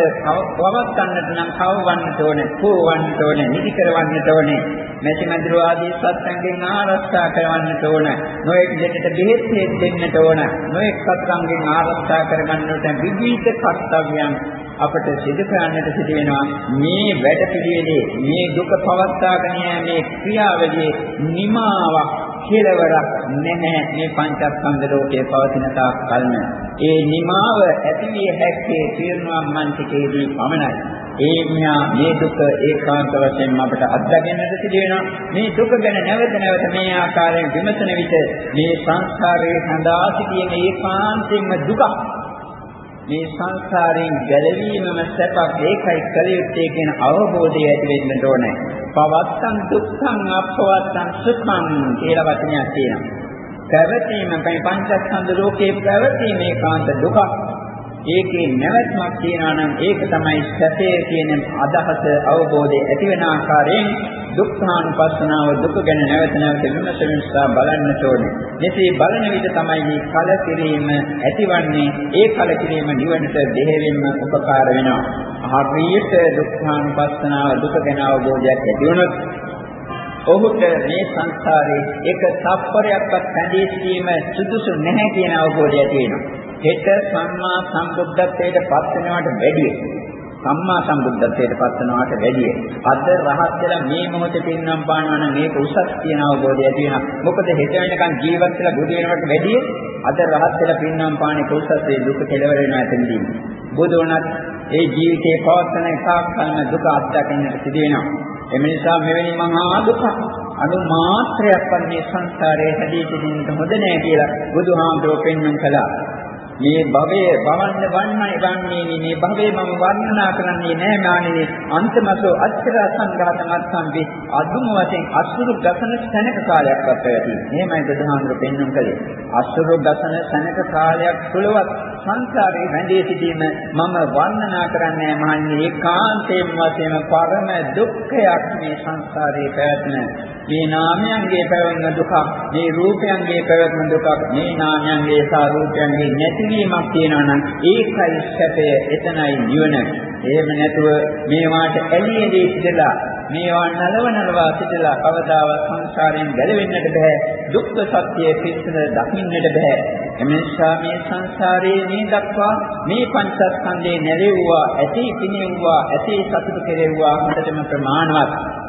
පවත්වන්නට නම් කවවන්නට ඕනේ, පෝවන්නට ඕනේ, නිදි කරවන්නට ඕනේ. මෙති මඳුර ආදී සත්සංගෙන් ආරක්ෂා කරවන්නට ඕන. නොඑක් දෙකට බෙහෙත් දෙන්නට ඕන. නොඑක් සත්සංගෙන් ආරක්ෂා කරගන්නට විවිධ කර්තව්‍යයන් අපට සිදු කරන්නට සිදු වෙනවා. මේ වැඩ පිළිවෙලේ මේ දුක පවත්වාගෙන යෑමේ ක්‍රියාවලියේ නිමාවක් කෙලවරක් නැහැ මේ පංචස්කන්ධ ලෝකයේ පවතින තාක් කල්ම ඒ නිමාව ඇතිවිය හැක්කේ තීර්ණම් මන්තිකේදී පමණයි. ඒ මියා මේ දුක ඒකාන්ත වශයෙන් අපට අත්දැකෙන්නට සිදු වෙනවා. මේ දුක ගැන නැවත නැවත මේ ආකාරයෙන් විමසන විට මේ සංස්කාරයේ සඳහා සිටින ඒකාන්තයෙන්ම දුකක් මේ සංසාරයෙන් ගැලවීමම සැපක් ඒකයි කල යුත්තේ කියන අවබෝධය ඇති වෙන්න ඕනේ. පවත්තං දුක්ඛං අපවත්තං සුඛං කියලා වචනයක් තියෙනවා. පැවතීම පංචස්කන්ධ ලෝකේ පැවතීම ඒකාන්ත දුකක්. ඒකේ නැවැත්මක් තියනවා නම් ඒක තමයි සැපේ කියන අදහස අවබෝධය ඇති වෙන ආකාරයෙන් දුක්ඛානුපස්සනාව දුක ගැන නැවත නැවත විමසමින් සහ බලන්නට ඕනේ. මෙසේ බලන විට තමයි මේ කලකිරීම ඇතිවන්නේ. ඒ කලකිරීම නිවනට දෙහෙවින්ම උපකාර වෙනවා. හරියට දුක්ඛානුපස්සනාව දුක ගැන අවබෝධයක් ඇති වුණොත් ඔහුට මේ සංසාරේ එක තප්පරයක්වත් පැඳී සිටීම සුදුසු නැහැ කියන අවබෝධය ඇති වෙනවා. හෙට සම්මා සම්බුද්ධත්වයට පත් වෙනවට වැඩිය. සම්මා සම්බුද්ධත්වයට පත් වෙනවට වැඩිය. අද රහත් වෙලා මේ මොහොතේ පින්නම් පානවා නම් මේක උසස් කියන අවබෝධය ඇති වෙනවා. මොකද හෙට වෙනකන් ජීවත් වෙලා බුදු වෙනවට වැඩිය අද රහත් වෙලා පින්නම් පාන එක උසස් ඒ දුක කෙලවර වෙනවා එතනදී බුදු වුණත් ඒ ජීවිතේ පවත්වන එකක් කලම දුක අත්දකින්නට සිදු වෙනවා. එම නිසා මෙවැනි මහා දුක අනු මාත්‍රයක්වත් මේ සංසාරයේ හැදී සිටින්නට හොඳ නෑ කියලා බුදුහාමුදුරුවෝ පෙන්වන්න කළා. මේ භවයේ වවන්න වන්නයි වන්නේ මේ භවයේ මම වර්ණනා කරන්නේ නෑ මානේ අන්තමසෝ අච්චර සංඝාත මත්සම්පි අදුම වශයෙන් අසුරු ගසන සැනක කාලයක් ගත ඇති. එහෙමයි බුදුහාමුදුරු පෙන්වන්න කලේ. අසුරු ගසන සැනක කාලයක් තුලවත් සංසාරේ රැඳී සිටීම මම වර්ණනා කරන්නේ මහන්නේ ඒකාන්තයෙන් වශයෙන් පරම දුක්ඛයක් මේ සංසාරේ පැවැත්ම. මේ නාමයන්ගේ පැවැත්ම දුකක්, මේ රූපයන්ගේ පැවැත්ම දුකක්, මේ නාමයන්ගේ සහ රූපයන්ගේ නැති හැඟීමක් තියෙනවා නම් ඒකයි සැපය එතනයි නිවන. එහෙම නැතුව මේවාට ඇලී ඇලී සිටලා මේවා නලවනලවා සිටලා කවදාවත් සංසාරයෙන් ගැලවෙන්නට බෑ. දුක්ඛ සත්‍යයේ පිස්සන දකින්නට බෑ. එමෙන්සා මේ සංසාරයේ මේ දක්වා මේ පංචස්කන්ධේ නැරෙව්වා, ඇති පිනෙව්වා, ඇති සතුට කෙරෙව්වා හොඳටම ප්‍රමාණවත්.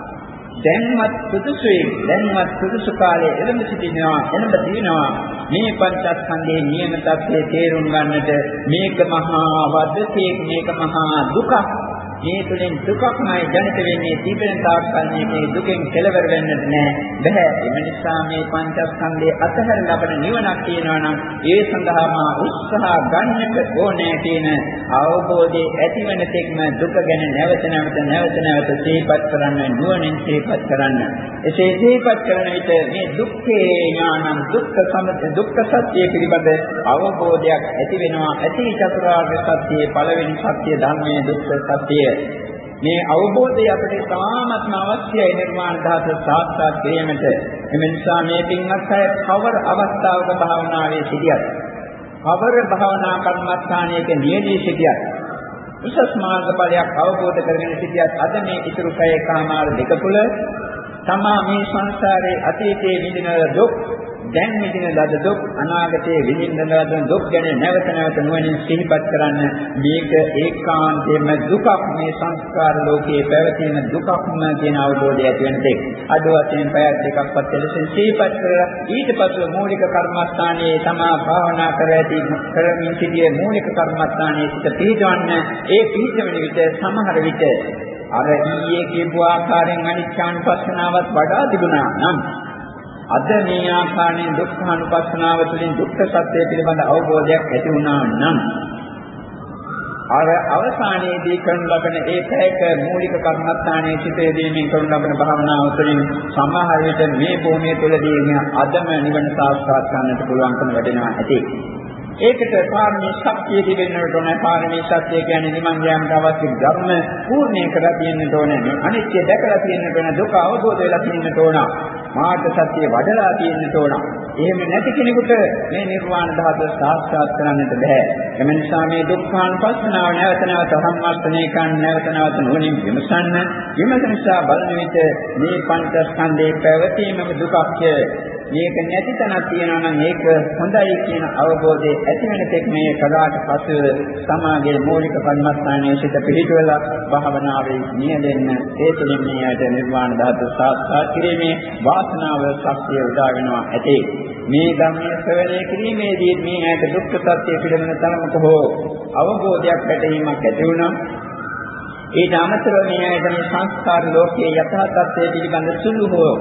දැන්වත් සුදුසුයි. දැන්වත් සුදුසු කාලයේ එළඹ සිටිනවා එළඹ දිනවා මේ පංචස්කන්ධයේ නියම තත්ත්වයේ තේරුම් ගන්නට මේක මහා වද්දකේ මේක මහා දුකක්. මේ තුලින් දුකක්මයි ජනිත වෙන්නේ තිබෙන තාක්කල් මේ දුකෙන් කෙලවර වෙන්නට නෑ. බෑ. එම නිසා මේ පංචස්කන්ධයේ අතහැර ලබන නිවනක් තියෙනවා නම් ඒ සඳහාම උත්සාහ ගන්නට ඕනේ කියන අවබෝධයේ ඇතිවන තෙක්ම දුක ගැන නැවත නැවත නැවත නැවත සිහිපත් කරන්න නුවණින් සිහිපත් කරන්න. එසේ සිහිපත් කරන විට මේ දුක්ඛේ ඥානං දුක්ඛ සමුදය දුක්ඛ සත්‍ය පිළිබඳ අවබෝධයක් ඇති වෙනවා. ඇති චතුරාර්ය සත්‍යයේ පළවෙනි සත්‍ය ධර්මයේ දුක්ඛ සත්‍යය. මේ අවබෝධය අපිට තාමත්ම අවශ්‍යයි නිර්වාණ ධාතු සාක්ෂාත් කිරීමට. එම නිසා මේ පින්වත් අය කවර අවස්ථාවක භාවනාවේ සිටියත්, කවර භාවනා කර්මස්ථානයක නියදී සිටියත්, උසස් මාර්ගඵලයක් අවබෝධ කරගෙන සිටියත් අද මේ ඉතුරු කය කාමාර දෙක තුල තමා මේ සංසාරයේ අතීතයේ විඳින දුක් දැන් විඳින ලද දුක් අනාගතයේ විඳින ලද දුක් ගැන නැවත නැවත නුවණින් සිහිපත් කරන්න මේක ඒකාන්තයෙන්ම දුකක් මේ සංස්කාර ලෝකයේ පැවතෙන දුකක්ම කියන අවබෝධය ඇති වෙන දෙයක්. අද වශයෙන් පැයක් දෙකක්වත් එලෙසින් සිහිපත් කරලා ඊට පස්ව මූලික කර්මස්ථානයේ තමා භාවනා කර ඇති කරමින් සිටියේ මූලික කර්මස්ථානයේ සිට පිළිදවන්න ඒ පිළිදවන විට සමහර විට අර ඊයේ කියපු ආකාරයෙන් අනිච්චානුපස්සනාවත් වඩා තිබුණා නම් අද මේ ආකාරයෙන් දුක්ඛානුපස්සනාව තුළින් දුක්ඛ සත්‍ය පිළිබඳ අවබෝධයක් ඇති වුණා නම් අර අවසානයේදී කරන ලබන ඒ පැයක මූලික කර්මස්ථානයේ සිටේ දීමින් කරන ලබන භාවනාව තුළින් සමහර විට මේ භූමිය තුළදී අදම නිවන සාක්ෂාත් කරන්නට පුළුවන්කම ලැබෙනවා ඇති. ඒකට පාරමී ශක්තිය දිවෙන්නට ඕන. පාරමී ශක්තිය කියන්නේ නිමන් යාමට අවශ්‍ය ධර්ම පූර්ණේ කරලා තියෙන්නට ඕන. අනිත්‍ය දැකලා තියෙන්නට ඕන. දුක අවබෝධ වෙලා තියෙන්නට ඕන. මාර්ග සත්‍ය වඩලා තියෙන්නට ඕන. එහෙම නැති කෙනෙකුට මේ නිර්වාණ ධාතුව සාක්ෂාත් කරන්නට බෑ. එම නිසා මේ දුක්ඛානුපස්සනාව නැවත නැවත සම්මස්තනේ කන් නැවත නැවත නුවණින් විමසන්න. විමස නිසා බලන විට මේ පංචස්කන්ධේ පැවතීමම දුකක්ය. මේක නැති තැනක් තියෙනවා නම් ඒක හොඳයි කියන අවබෝධය ඇති වෙන තෙක් මේ කලාට පසු සමාගයේ මූලික කර්මස්ථානයේ සිට පිළිතුරලා භාවනාවේ නියැලෙන්න ඒ තුළින් මේයට නිර්වාණ ධාතු සාක්ෂාත් කිරීමේ වාසනාව ශක්තිය උදා වෙනවා ඇති. මේ ධර්මයේ ශ්‍රවණය කිරීමේදී මේ ඇයට දුක්ඛ සත්‍ය පිළිබඳ තරමක හෝ අවබෝධයක් පැටීමක් ඇති වුණා. ඊට අමතරව මේ ඇයට මේ සංස්කාර ලෝකයේ යථා තත්ත්වය පිළිබඳ සුළු හෝ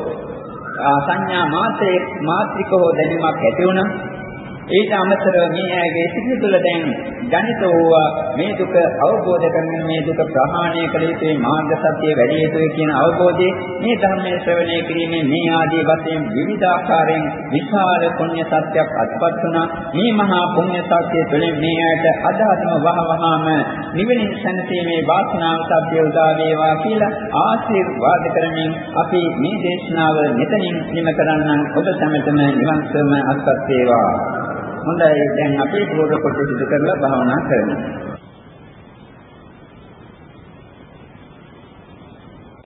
සංඥා මාත්‍රයේ මාත්‍රික හෝ දැනීමක් ඇති වුණා. ඊට අමතරව මේ ඇගේ සිත තුළ දැන් ජනිත වූවා. මේ දුක අවබෝධ කරගෙන මේ දුක ප්‍රහාණය කළ යුතුයි මාර්ග සත්‍ය වැඩි යුතුයි කියන අවබෝධය මේ ධර්මයේ ශ්‍රවණය කිරීමෙන් මේ ආදී වශයෙන් විවිධාකාරයෙන් විශාල පුණ්‍ය සත්‍යයක් අත්පත් වුණා. මේ මහා පුණ්‍ය සත්‍ය තුළින් මේ ඇයට අදාතම වහවහාම නිවෙනින් සැනසීමේ වාසනාව සත්‍ය උදා වේවා කියලා ආශිර්වාද කරමින් අපි මේ දේශනාව මෙතනින් නිම කරන්නම් ඔබ සැමටම නිවන් සුවම අත්පත් වේවා. හොඳයි. දැන් අපි පූර්ව කොට සිදු කරලා භාවනා කරමු.